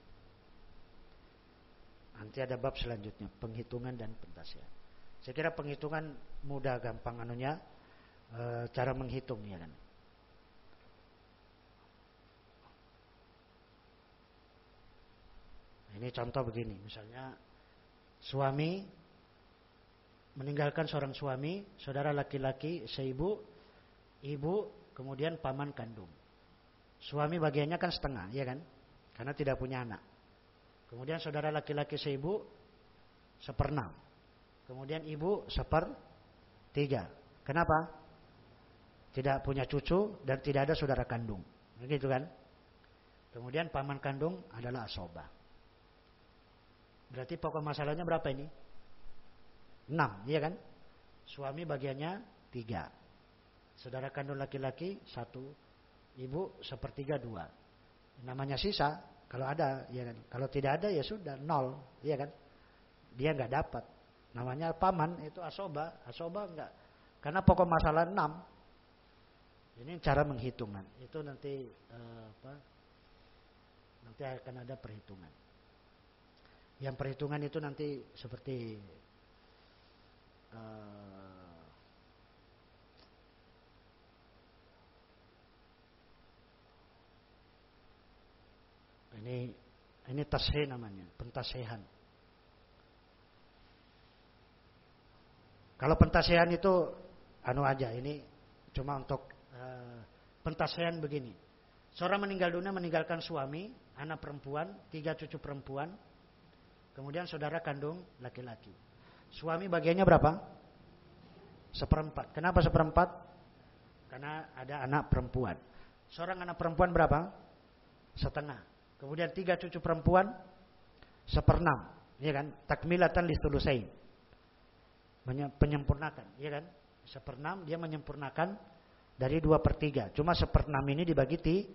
Nanti ada bab selanjutnya, penghitungan dan pentasian. Saya kira penghitungan mudah gampang anunya, e, cara menghitung ya kan. Ini contoh begini, misalnya suami meninggalkan seorang suami, saudara laki-laki, seibu, ibu, kemudian paman kandung. Suami bagiannya kan setengah, ya kan? Karena tidak punya anak. Kemudian saudara laki-laki seibu seperenam. Kemudian ibu seper tiga. Kenapa? Tidak punya cucu dan tidak ada saudara kandung. Begitu kan? Kemudian paman kandung adalah asoba. Berarti pokok masalahnya berapa ini? Enam, iya kan? Suami bagiannya tiga. Saudara kandung laki-laki satu. Ibu sepertiga dua. Namanya sisa kalau ada, ya kan. Kalau tidak ada ya sudah nol, ya kan. Dia nggak dapat. Namanya paman itu asoba, asoba nggak. Karena pokok masalah enam. Ini cara menghitungan. Itu nanti uh, apa? Nanti akan ada perhitungan. Yang perhitungan itu nanti seperti uh, Ini ini tashe namanya, pentasehan. Kalau pentasehan itu anu aja, ini cuma untuk uh, pentasehan begini. Seorang meninggal dunia meninggalkan suami, anak perempuan, tiga cucu perempuan, kemudian saudara kandung laki-laki. Suami bagiannya berapa? Seperempat. Kenapa seperempat? Karena ada anak perempuan. Seorang anak perempuan berapa? Setengah. Kemudian tiga cucu perempuan seperenam, ya kan? Takmilatan lisulusain. Penyempurnakan, ya kan? Seperenam dia menyempurnakan dari dua per tiga. Cuma seperenam ini dibagi ti,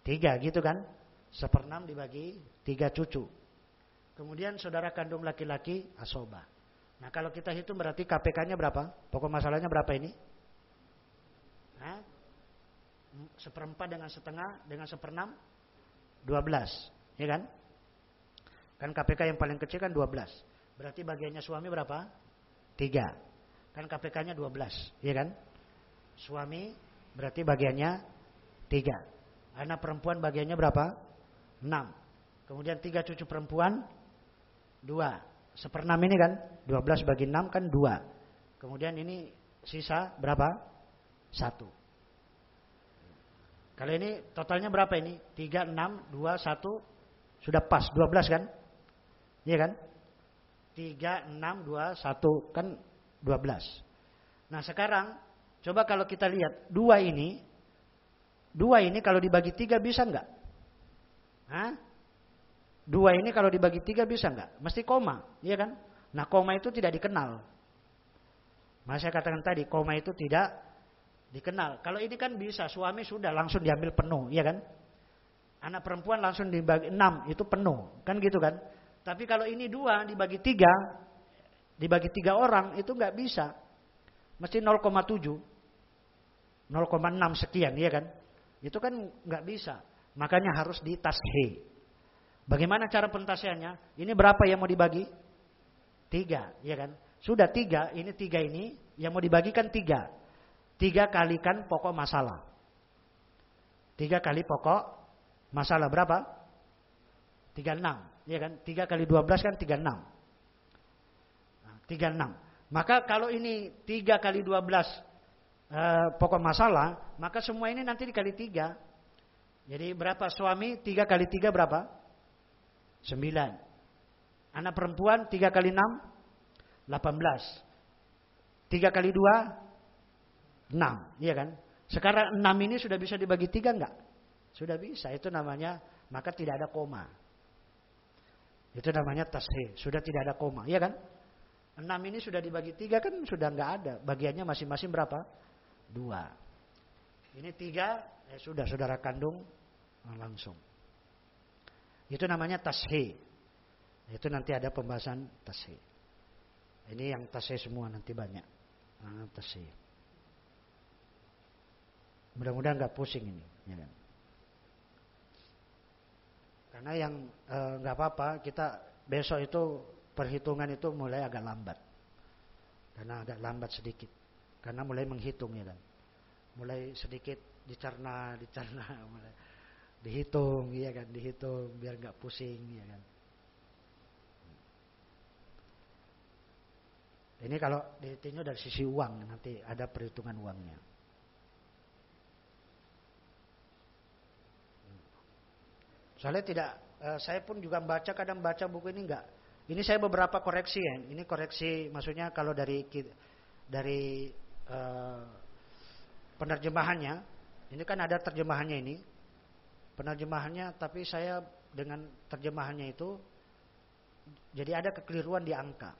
tiga gitu kan? Seperenam dibagi tiga cucu. Kemudian saudara kandung laki-laki asoba. Nah kalau kita hitung berarti KPK-nya berapa? Pokok masalahnya berapa ini? Hah? Seperempat dengan setengah dengan seperenam 12, ya kan? Kan KPK yang paling kecil kan 12. Berarti bagiannya suami berapa? 3. Kan KPK-nya 12, ya kan? Suami berarti bagiannya 3. Anak perempuan bagiannya berapa? 6. Kemudian 3 cucu perempuan 2. Seperenam ini kan 12 bagi 6 kan 2. Kemudian ini sisa berapa? 1. Kalau ini totalnya berapa ini? 3, 6, 2, 1. Sudah pas, 12 kan? Iya kan? 3, 6, 2, 1. Kan 12. Nah sekarang coba kalau kita lihat dua ini, dua ini kalau dibagi tiga bisa nggak? Hah? Dua ini kalau dibagi tiga bisa nggak? Mesti koma, iya kan? Nah koma itu tidak dikenal. Mas saya katakan tadi koma itu tidak dikenal. Kalau ini kan bisa suami sudah langsung diambil penuh, iya kan? Anak perempuan langsung dibagi enam itu penuh, kan gitu kan? Tapi kalau ini dua dibagi tiga, dibagi tiga orang itu nggak bisa. Mesti 0,7, 0,6 sekian, ya kan? Itu kan nggak bisa. Makanya harus ditashe. Bagaimana cara pentasiannya? Ini berapa yang mau dibagi? Tiga, ya kan? Sudah tiga, ini tiga ini yang mau dibagikan tiga. Tiga kalikan pokok masalah. Tiga kali pokok masalah berapa? Tiga enam, ya kan? Tiga kali dua belas kan tiga enam. Nah, tiga enam. Maka kalau ini tiga kali dua belas eh, pokok masalah, maka semua ini nanti dikali tiga. Jadi berapa suami? Tiga kali tiga berapa? Sembilan. Anak perempuan tiga kali enam 18. Tiga kali dua, enam, iya kan? Sekarang enam ini sudah bisa dibagi tiga enggak? Sudah bisa, itu namanya, maka tidak ada koma. Itu namanya tashih, sudah tidak ada koma, iya kan? Enam ini sudah dibagi tiga kan sudah enggak ada, bagiannya masing-masing berapa? Dua. Ini tiga, eh, sudah saudara kandung langsung. Itu namanya tashih. Itu nanti ada pembahasan tashih. Ini yang tasnya semua nanti banyak. Nah, tasnya. Mudah-mudahan nggak pusing ini. Ya kan? Karena yang eh, nggak e, apa-apa kita besok itu perhitungan itu mulai agak lambat. Karena agak lambat sedikit. Karena mulai menghitung ya kan. Mulai sedikit dicerna, dicerna, mulai dihitung, ya kan, dihitung biar nggak pusing, ya kan. Ini kalau ditinjau dari sisi uang nanti ada perhitungan uangnya. Soalnya tidak, eh, saya pun juga baca kadang baca buku ini enggak. Ini saya beberapa koreksi ya. Ini koreksi maksudnya kalau dari dari uh, penerjemahannya, ini kan ada terjemahannya ini, penerjemahannya. Tapi saya dengan terjemahannya itu, jadi ada kekeliruan di angka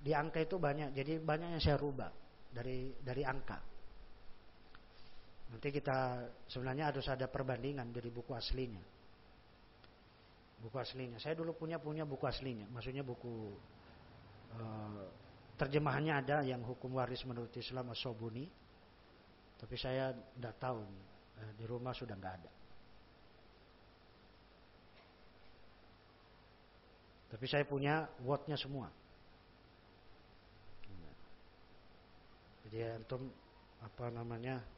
di angka itu banyak. Jadi banyak yang saya rubah dari dari angka. Nanti kita sebenarnya harus ada perbandingan dari buku aslinya. Buku aslinya. Saya dulu punya punya buku aslinya. Maksudnya buku uh, terjemahannya ada yang hukum waris menurut Islam Asobuni. Tapi saya tidak tahu uh, di rumah sudah nggak ada. Tapi saya punya wordnya semua. Jadi antum apa namanya?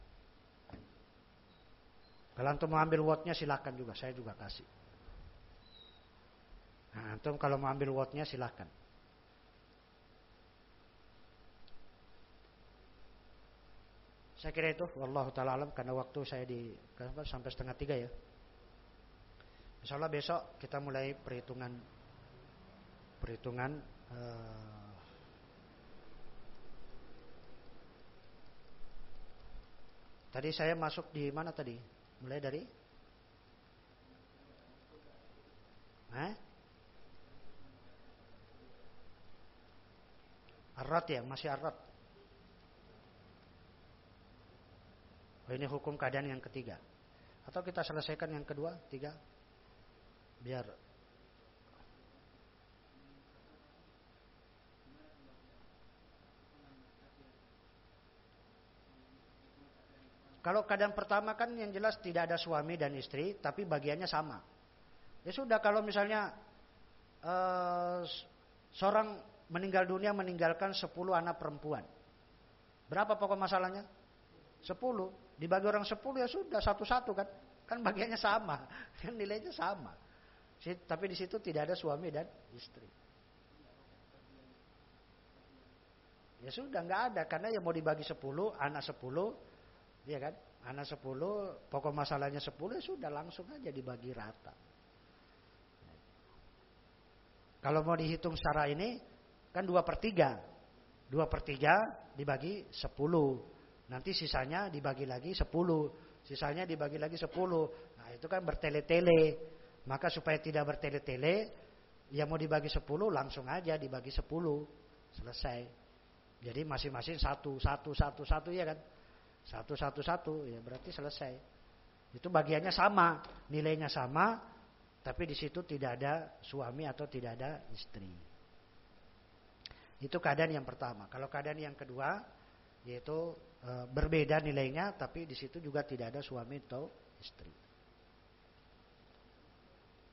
Kalau antum mau ambil wordnya silakan juga, saya juga kasih. Nah, antum kalau mau ambil wordnya silakan. Saya kira itu, wallahu taala alam karena waktu saya di sampai setengah tiga ya. Insya Allah besok kita mulai perhitungan perhitungan uh, Tadi saya masuk di mana tadi? Mulai dari? Eh? Arat ya, masih arat. Oh, ini hukum keadaan yang ketiga. Atau kita selesaikan yang kedua, tiga? Biar Kalau keadaan pertama kan yang jelas tidak ada suami dan istri, tapi bagiannya sama. Ya sudah kalau misalnya uh, seorang meninggal dunia meninggalkan 10 anak perempuan. Berapa pokok masalahnya? 10. Dibagi orang 10 ya sudah satu-satu kan. Kan bagiannya sama. Kan nilainya sama. Tapi di situ tidak ada suami dan istri. Ya sudah nggak ada karena yang mau dibagi 10, anak 10, Iya kan? Anak 10, pokok masalahnya 10 ya sudah langsung aja dibagi rata. Kalau mau dihitung secara ini kan 2 per 3. Dua per tiga dibagi sepuluh. Nanti sisanya dibagi lagi sepuluh. Sisanya dibagi lagi sepuluh. Nah itu kan bertele-tele. Maka supaya tidak bertele-tele, yang mau dibagi sepuluh langsung aja dibagi sepuluh. Selesai. Jadi masing-masing satu, satu, satu, satu ya kan. Satu, satu, satu. Ya berarti selesai. Itu bagiannya sama. Nilainya sama. Tapi di situ tidak ada suami atau tidak ada istri. Itu keadaan yang pertama. Kalau keadaan yang kedua yaitu e, berbeda nilainya tapi di situ juga tidak ada suami atau istri.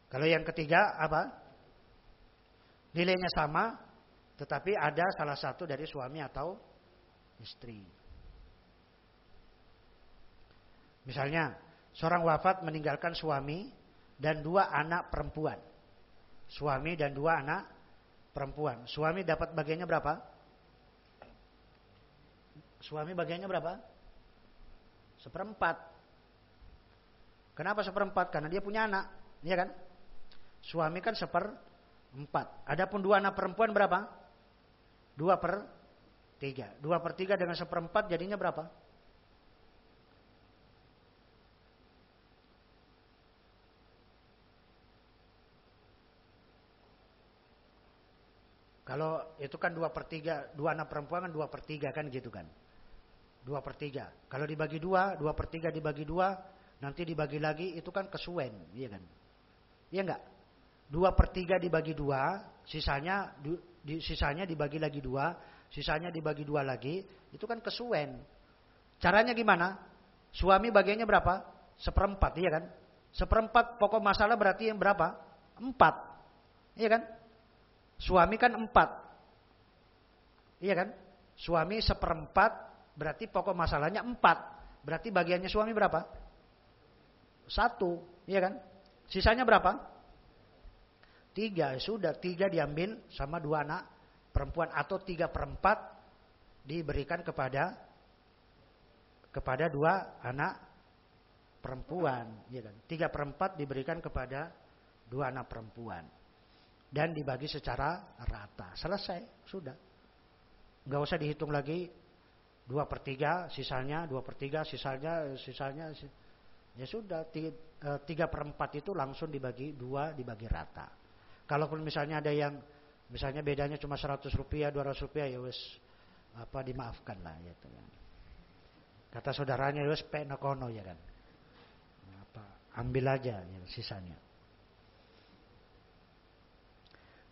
Kalau yang ketiga apa? Nilainya sama tetapi ada salah satu dari suami atau istri. Misalnya, seorang wafat meninggalkan suami dan dua anak perempuan. Suami dan dua anak perempuan. Suami dapat bagiannya berapa? Suami bagiannya berapa? Seperempat. Kenapa seperempat? Karena dia punya anak, iya kan? Suami kan seperempat. Adapun dua anak perempuan berapa? Dua per tiga. Dua per tiga dengan seperempat jadinya berapa? Kalau itu kan dua per tiga, dua anak perempuan kan dua per tiga kan gitu kan. Dua per tiga. Kalau dibagi dua, dua per tiga dibagi dua, nanti dibagi lagi itu kan kesuwen, iya kan? Iya enggak? Dua per tiga dibagi dua, sisanya di, sisanya dibagi lagi dua, sisanya dibagi dua lagi, itu kan kesuwen. Caranya gimana? Suami bagiannya berapa? Seperempat, iya kan? Seperempat pokok masalah berarti yang berapa? Empat. Iya kan? Suami kan empat. Iya kan? Suami seperempat, berarti pokok masalahnya empat. Berarti bagiannya suami berapa? Satu, iya kan? Sisanya berapa? Tiga, sudah tiga diambil sama dua anak perempuan atau tiga perempat diberikan kepada kepada dua anak perempuan, iya kan? Tiga perempat diberikan kepada dua anak perempuan dan dibagi secara rata. Selesai, sudah. Nggak usah dihitung lagi dua per tiga, sisanya dua per tiga, sisanya sisanya ya sudah e, tiga per empat itu langsung dibagi dua dibagi rata. Kalaupun misalnya ada yang misalnya bedanya cuma seratus rupiah, dua ratus rupiah ya wes apa dimaafkan lah ya kan. Kata saudaranya wes penokono ya kan. Apa ambil aja ya, sisanya.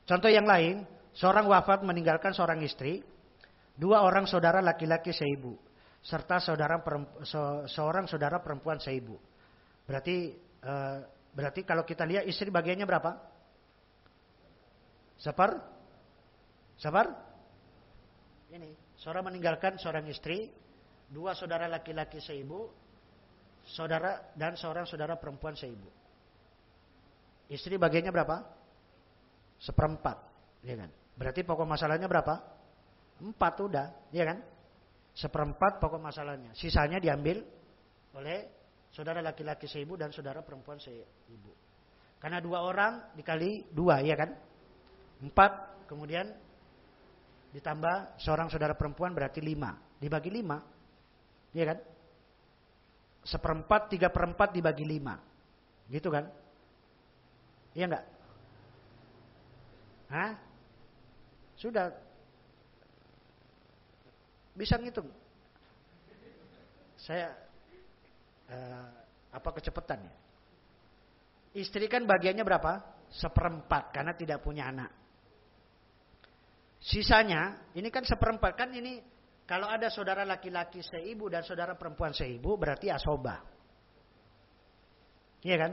Contoh yang lain, seorang wafat meninggalkan seorang istri, dua orang saudara laki-laki seibu, serta saudara seorang saudara perempuan seibu. Berarti uh, berarti kalau kita lihat istri bagiannya berapa? Separ? Separ? Ini, seorang meninggalkan seorang istri, dua saudara laki-laki seibu, saudara dan seorang saudara perempuan seibu. Istri bagiannya berapa? Seperempat. Ya kan? Berarti pokok masalahnya berapa? Empat udah. Ya kan? Seperempat pokok masalahnya. Sisanya diambil oleh saudara laki-laki seibu dan saudara perempuan seibu. Karena dua orang dikali dua, ya kan? Empat, kemudian ditambah seorang saudara perempuan berarti lima. Dibagi lima, ya kan? Seperempat, tiga perempat dibagi lima. Gitu kan? Iya enggak? Hah? Sudah. Bisa ngitung. Saya uh, apa kecepatannya? Istri kan bagiannya berapa? Seperempat karena tidak punya anak. Sisanya, ini kan seperempat kan ini kalau ada saudara laki-laki seibu dan saudara perempuan seibu berarti asoba. Iya kan?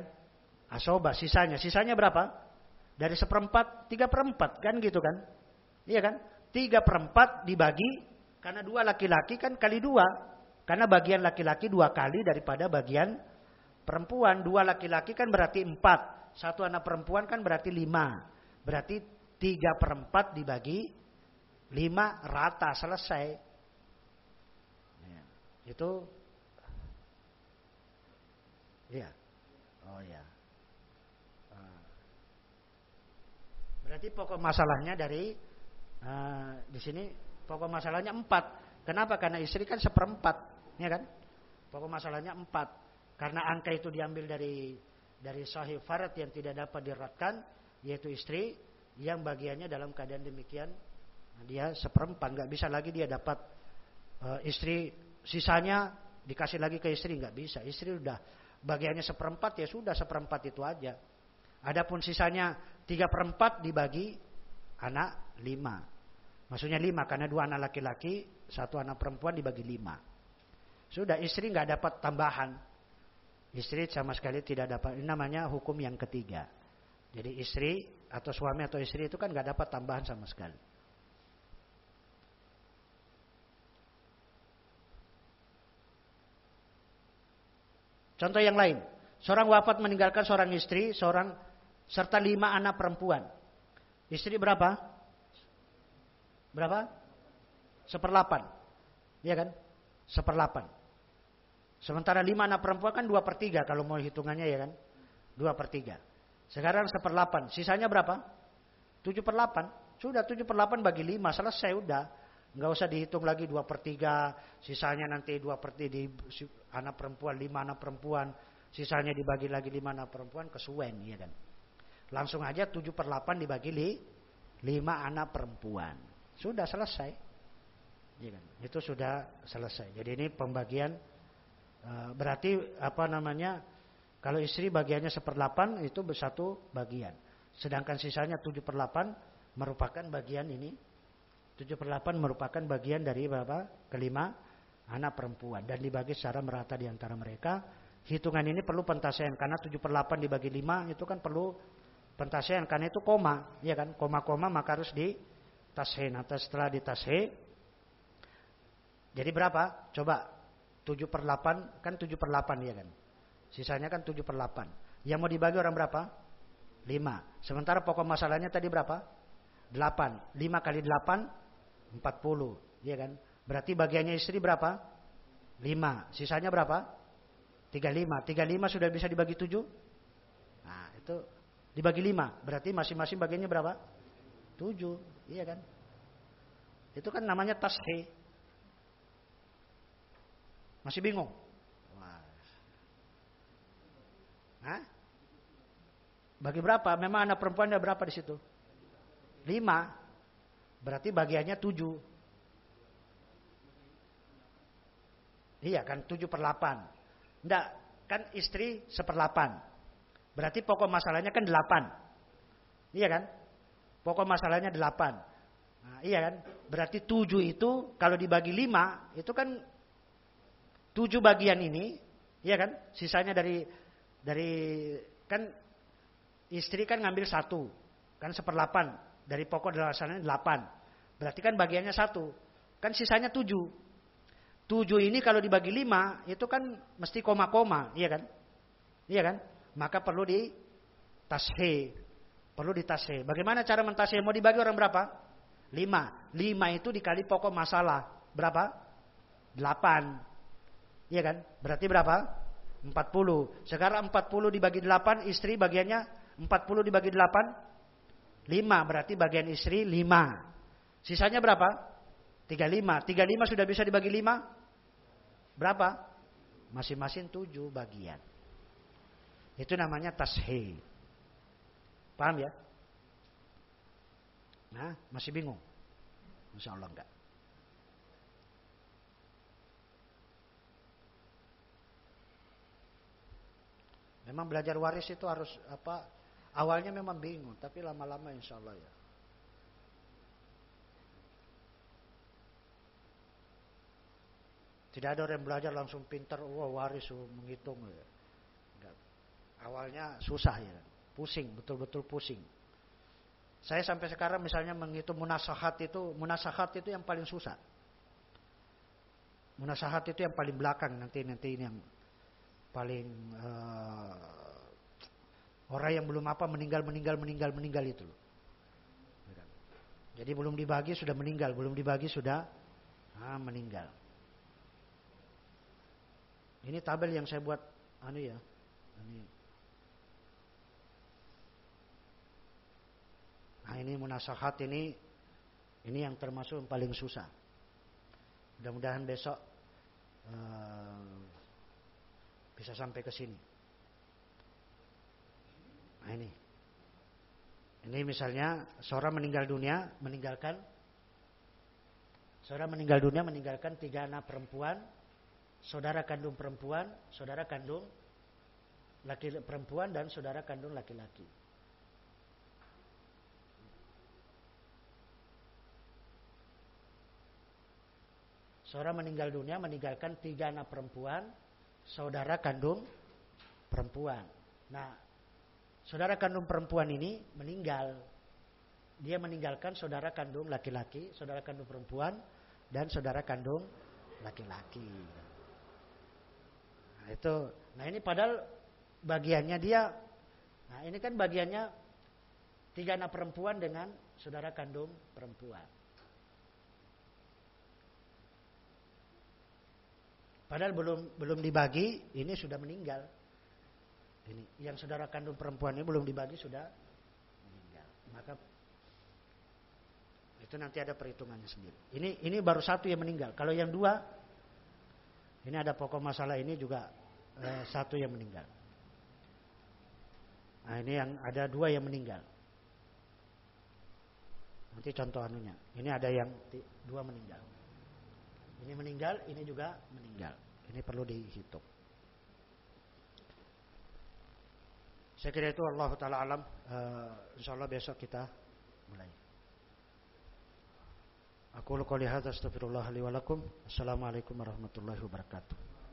Asoba sisanya. Sisanya berapa? Dari seperempat, tiga perempat kan gitu kan? Iya kan? Tiga perempat dibagi karena dua laki-laki kan kali dua. Karena bagian laki-laki dua kali daripada bagian perempuan. Dua laki-laki kan berarti empat. Satu anak perempuan kan berarti lima. Berarti tiga perempat dibagi lima rata selesai. Ya, itu ya. Oh ya. Berarti pokok masalahnya dari uh, di sini Pokok masalahnya empat. Kenapa? Karena istri kan seperempat, ya kan? Pokok masalahnya empat. Karena angka itu diambil dari dari sahih farad yang tidak dapat diratkan, yaitu istri yang bagiannya dalam keadaan demikian dia seperempat, nggak bisa lagi dia dapat uh, istri sisanya dikasih lagi ke istri nggak bisa. Istri udah bagiannya seperempat ya sudah seperempat itu aja. Adapun sisanya tiga perempat dibagi anak lima. Maksudnya lima karena dua anak laki-laki, satu anak perempuan dibagi lima. Sudah istri nggak dapat tambahan. Istri sama sekali tidak dapat. Ini namanya hukum yang ketiga. Jadi istri atau suami atau istri itu kan nggak dapat tambahan sama sekali. Contoh yang lain, seorang wafat meninggalkan seorang istri, seorang serta lima anak perempuan. Istri berapa? Berapa? Seperlapan. Iya kan? Seperlapan. Sementara lima anak perempuan kan dua per tiga kalau mau hitungannya ya kan? Dua per tiga. Sekarang seperlapan. Sisanya berapa? Tujuh per delapan. Sudah tujuh per delapan bagi lima. Selesai udah. Nggak usah dihitung lagi dua per tiga. Sisanya nanti dua per tiga. Di, anak perempuan, lima anak perempuan. Sisanya dibagi lagi lima anak perempuan. Kesuwen ya kan? Langsung aja tujuh per delapan dibagi li, lima anak perempuan. Sudah selesai. Ya kan? Itu sudah selesai. Jadi ini pembagian. Uh, berarti apa namanya kalau istri bagiannya seperdelapan itu satu bagian. Sedangkan sisanya tujuh per delapan merupakan bagian ini. Tujuh per delapan merupakan bagian dari berapa? Kelima anak perempuan. Dan dibagi secara merata di antara mereka. Hitungan ini perlu pentasean. Karena tujuh per delapan dibagi lima itu kan perlu pentasean. Karena itu koma. ya kan? Koma-koma maka harus di tashe. Nah setelah di tashe. Jadi berapa? Coba. tujuh per delapan kan tujuh per delapan ya kan? Sisanya kan 7 per 8. Yang mau dibagi orang berapa? 5. Sementara pokok masalahnya tadi berapa? 8. 5 kali 8, 40. Iya kan? Berarti bagiannya istri berapa? 5. Sisanya berapa? 35. 35 sudah bisa dibagi 7? Nah, itu dibagi 5. Berarti masing-masing bagiannya berapa? 7. Iya kan? Itu kan namanya tashe. Masih bingung? Hah? Bagi berapa? Memang anak perempuan ada berapa di situ? Lima. Berarti bagiannya tujuh. Iya kan tujuh per delapan. Enggak, kan istri seperlapan. Berarti pokok masalahnya kan delapan. Iya kan? Pokok masalahnya delapan. Nah, iya kan? Berarti tujuh itu kalau dibagi lima itu kan tujuh bagian ini, iya kan? Sisanya dari dari kan istri kan ngambil satu, kan seperlapan dari pokok dasarnya delapan. Berarti kan bagiannya satu, kan sisanya tujuh. Tujuh ini kalau dibagi lima itu kan mesti koma-koma, iya kan? Iya kan? Maka perlu di tashe, perlu di tashe. Bagaimana cara mentashe? Mau dibagi orang berapa? Lima. Lima itu dikali pokok masalah berapa? Delapan. Iya kan? Berarti berapa? 40. Sekarang 40 dibagi 8 istri bagiannya 40 dibagi 8 5 berarti bagian istri 5. Sisanya berapa? 35. 35 sudah bisa dibagi 5? Berapa? Masing-masing 7 bagian. Itu namanya tashe. Paham ya? Nah, masih bingung? Insya Allah enggak. Memang belajar waris itu harus apa? Awalnya memang bingung, tapi lama-lama insya Allah ya. Tidak ada orang belajar langsung pintar, wah waris oh, menghitung ya. Awalnya susah ya, pusing, betul-betul pusing. Saya sampai sekarang misalnya menghitung munasahat itu, munasahat itu yang paling susah. Munasahat itu yang paling belakang nanti nanti ini yang paling uh, orang yang belum apa meninggal meninggal meninggal meninggal itu Jadi belum dibagi sudah meninggal, belum dibagi sudah ah, meninggal. Ini tabel yang saya buat anu ya. Ini. Nah ini munasahat ini Ini yang termasuk yang paling susah. Mudah-mudahan besok uh, bisa sampai ke sini. Nah ini. Ini misalnya seorang meninggal dunia, meninggalkan seorang meninggal dunia meninggalkan tiga anak perempuan, saudara kandung perempuan, saudara kandung laki perempuan dan saudara kandung laki-laki. Seorang meninggal dunia meninggalkan tiga anak perempuan, saudara kandung perempuan. Nah, saudara kandung perempuan ini meninggal. Dia meninggalkan saudara kandung laki-laki, saudara kandung perempuan, dan saudara kandung laki-laki. Nah, itu. Nah, ini padahal bagiannya dia. Nah, ini kan bagiannya tiga anak perempuan dengan saudara kandung perempuan. Padahal belum belum dibagi, ini sudah meninggal. Ini yang saudara kandung perempuan ini belum dibagi sudah meninggal. Maka itu nanti ada perhitungannya sendiri. Ini ini baru satu yang meninggal. Kalau yang dua, ini ada pokok masalah ini juga eh, satu yang meninggal. Nah ini yang ada dua yang meninggal. Nanti contoh anunya. Ini ada yang dua meninggal. Ini meninggal, ini juga meninggal. Ini perlu dihitung. Saya kira itu Allah Ta'ala alam. Uh, insya Allah besok kita mulai. Aku lu qouli hadza astaghfirullah li wa lakum. Assalamualaikum warahmatullahi wabarakatuh.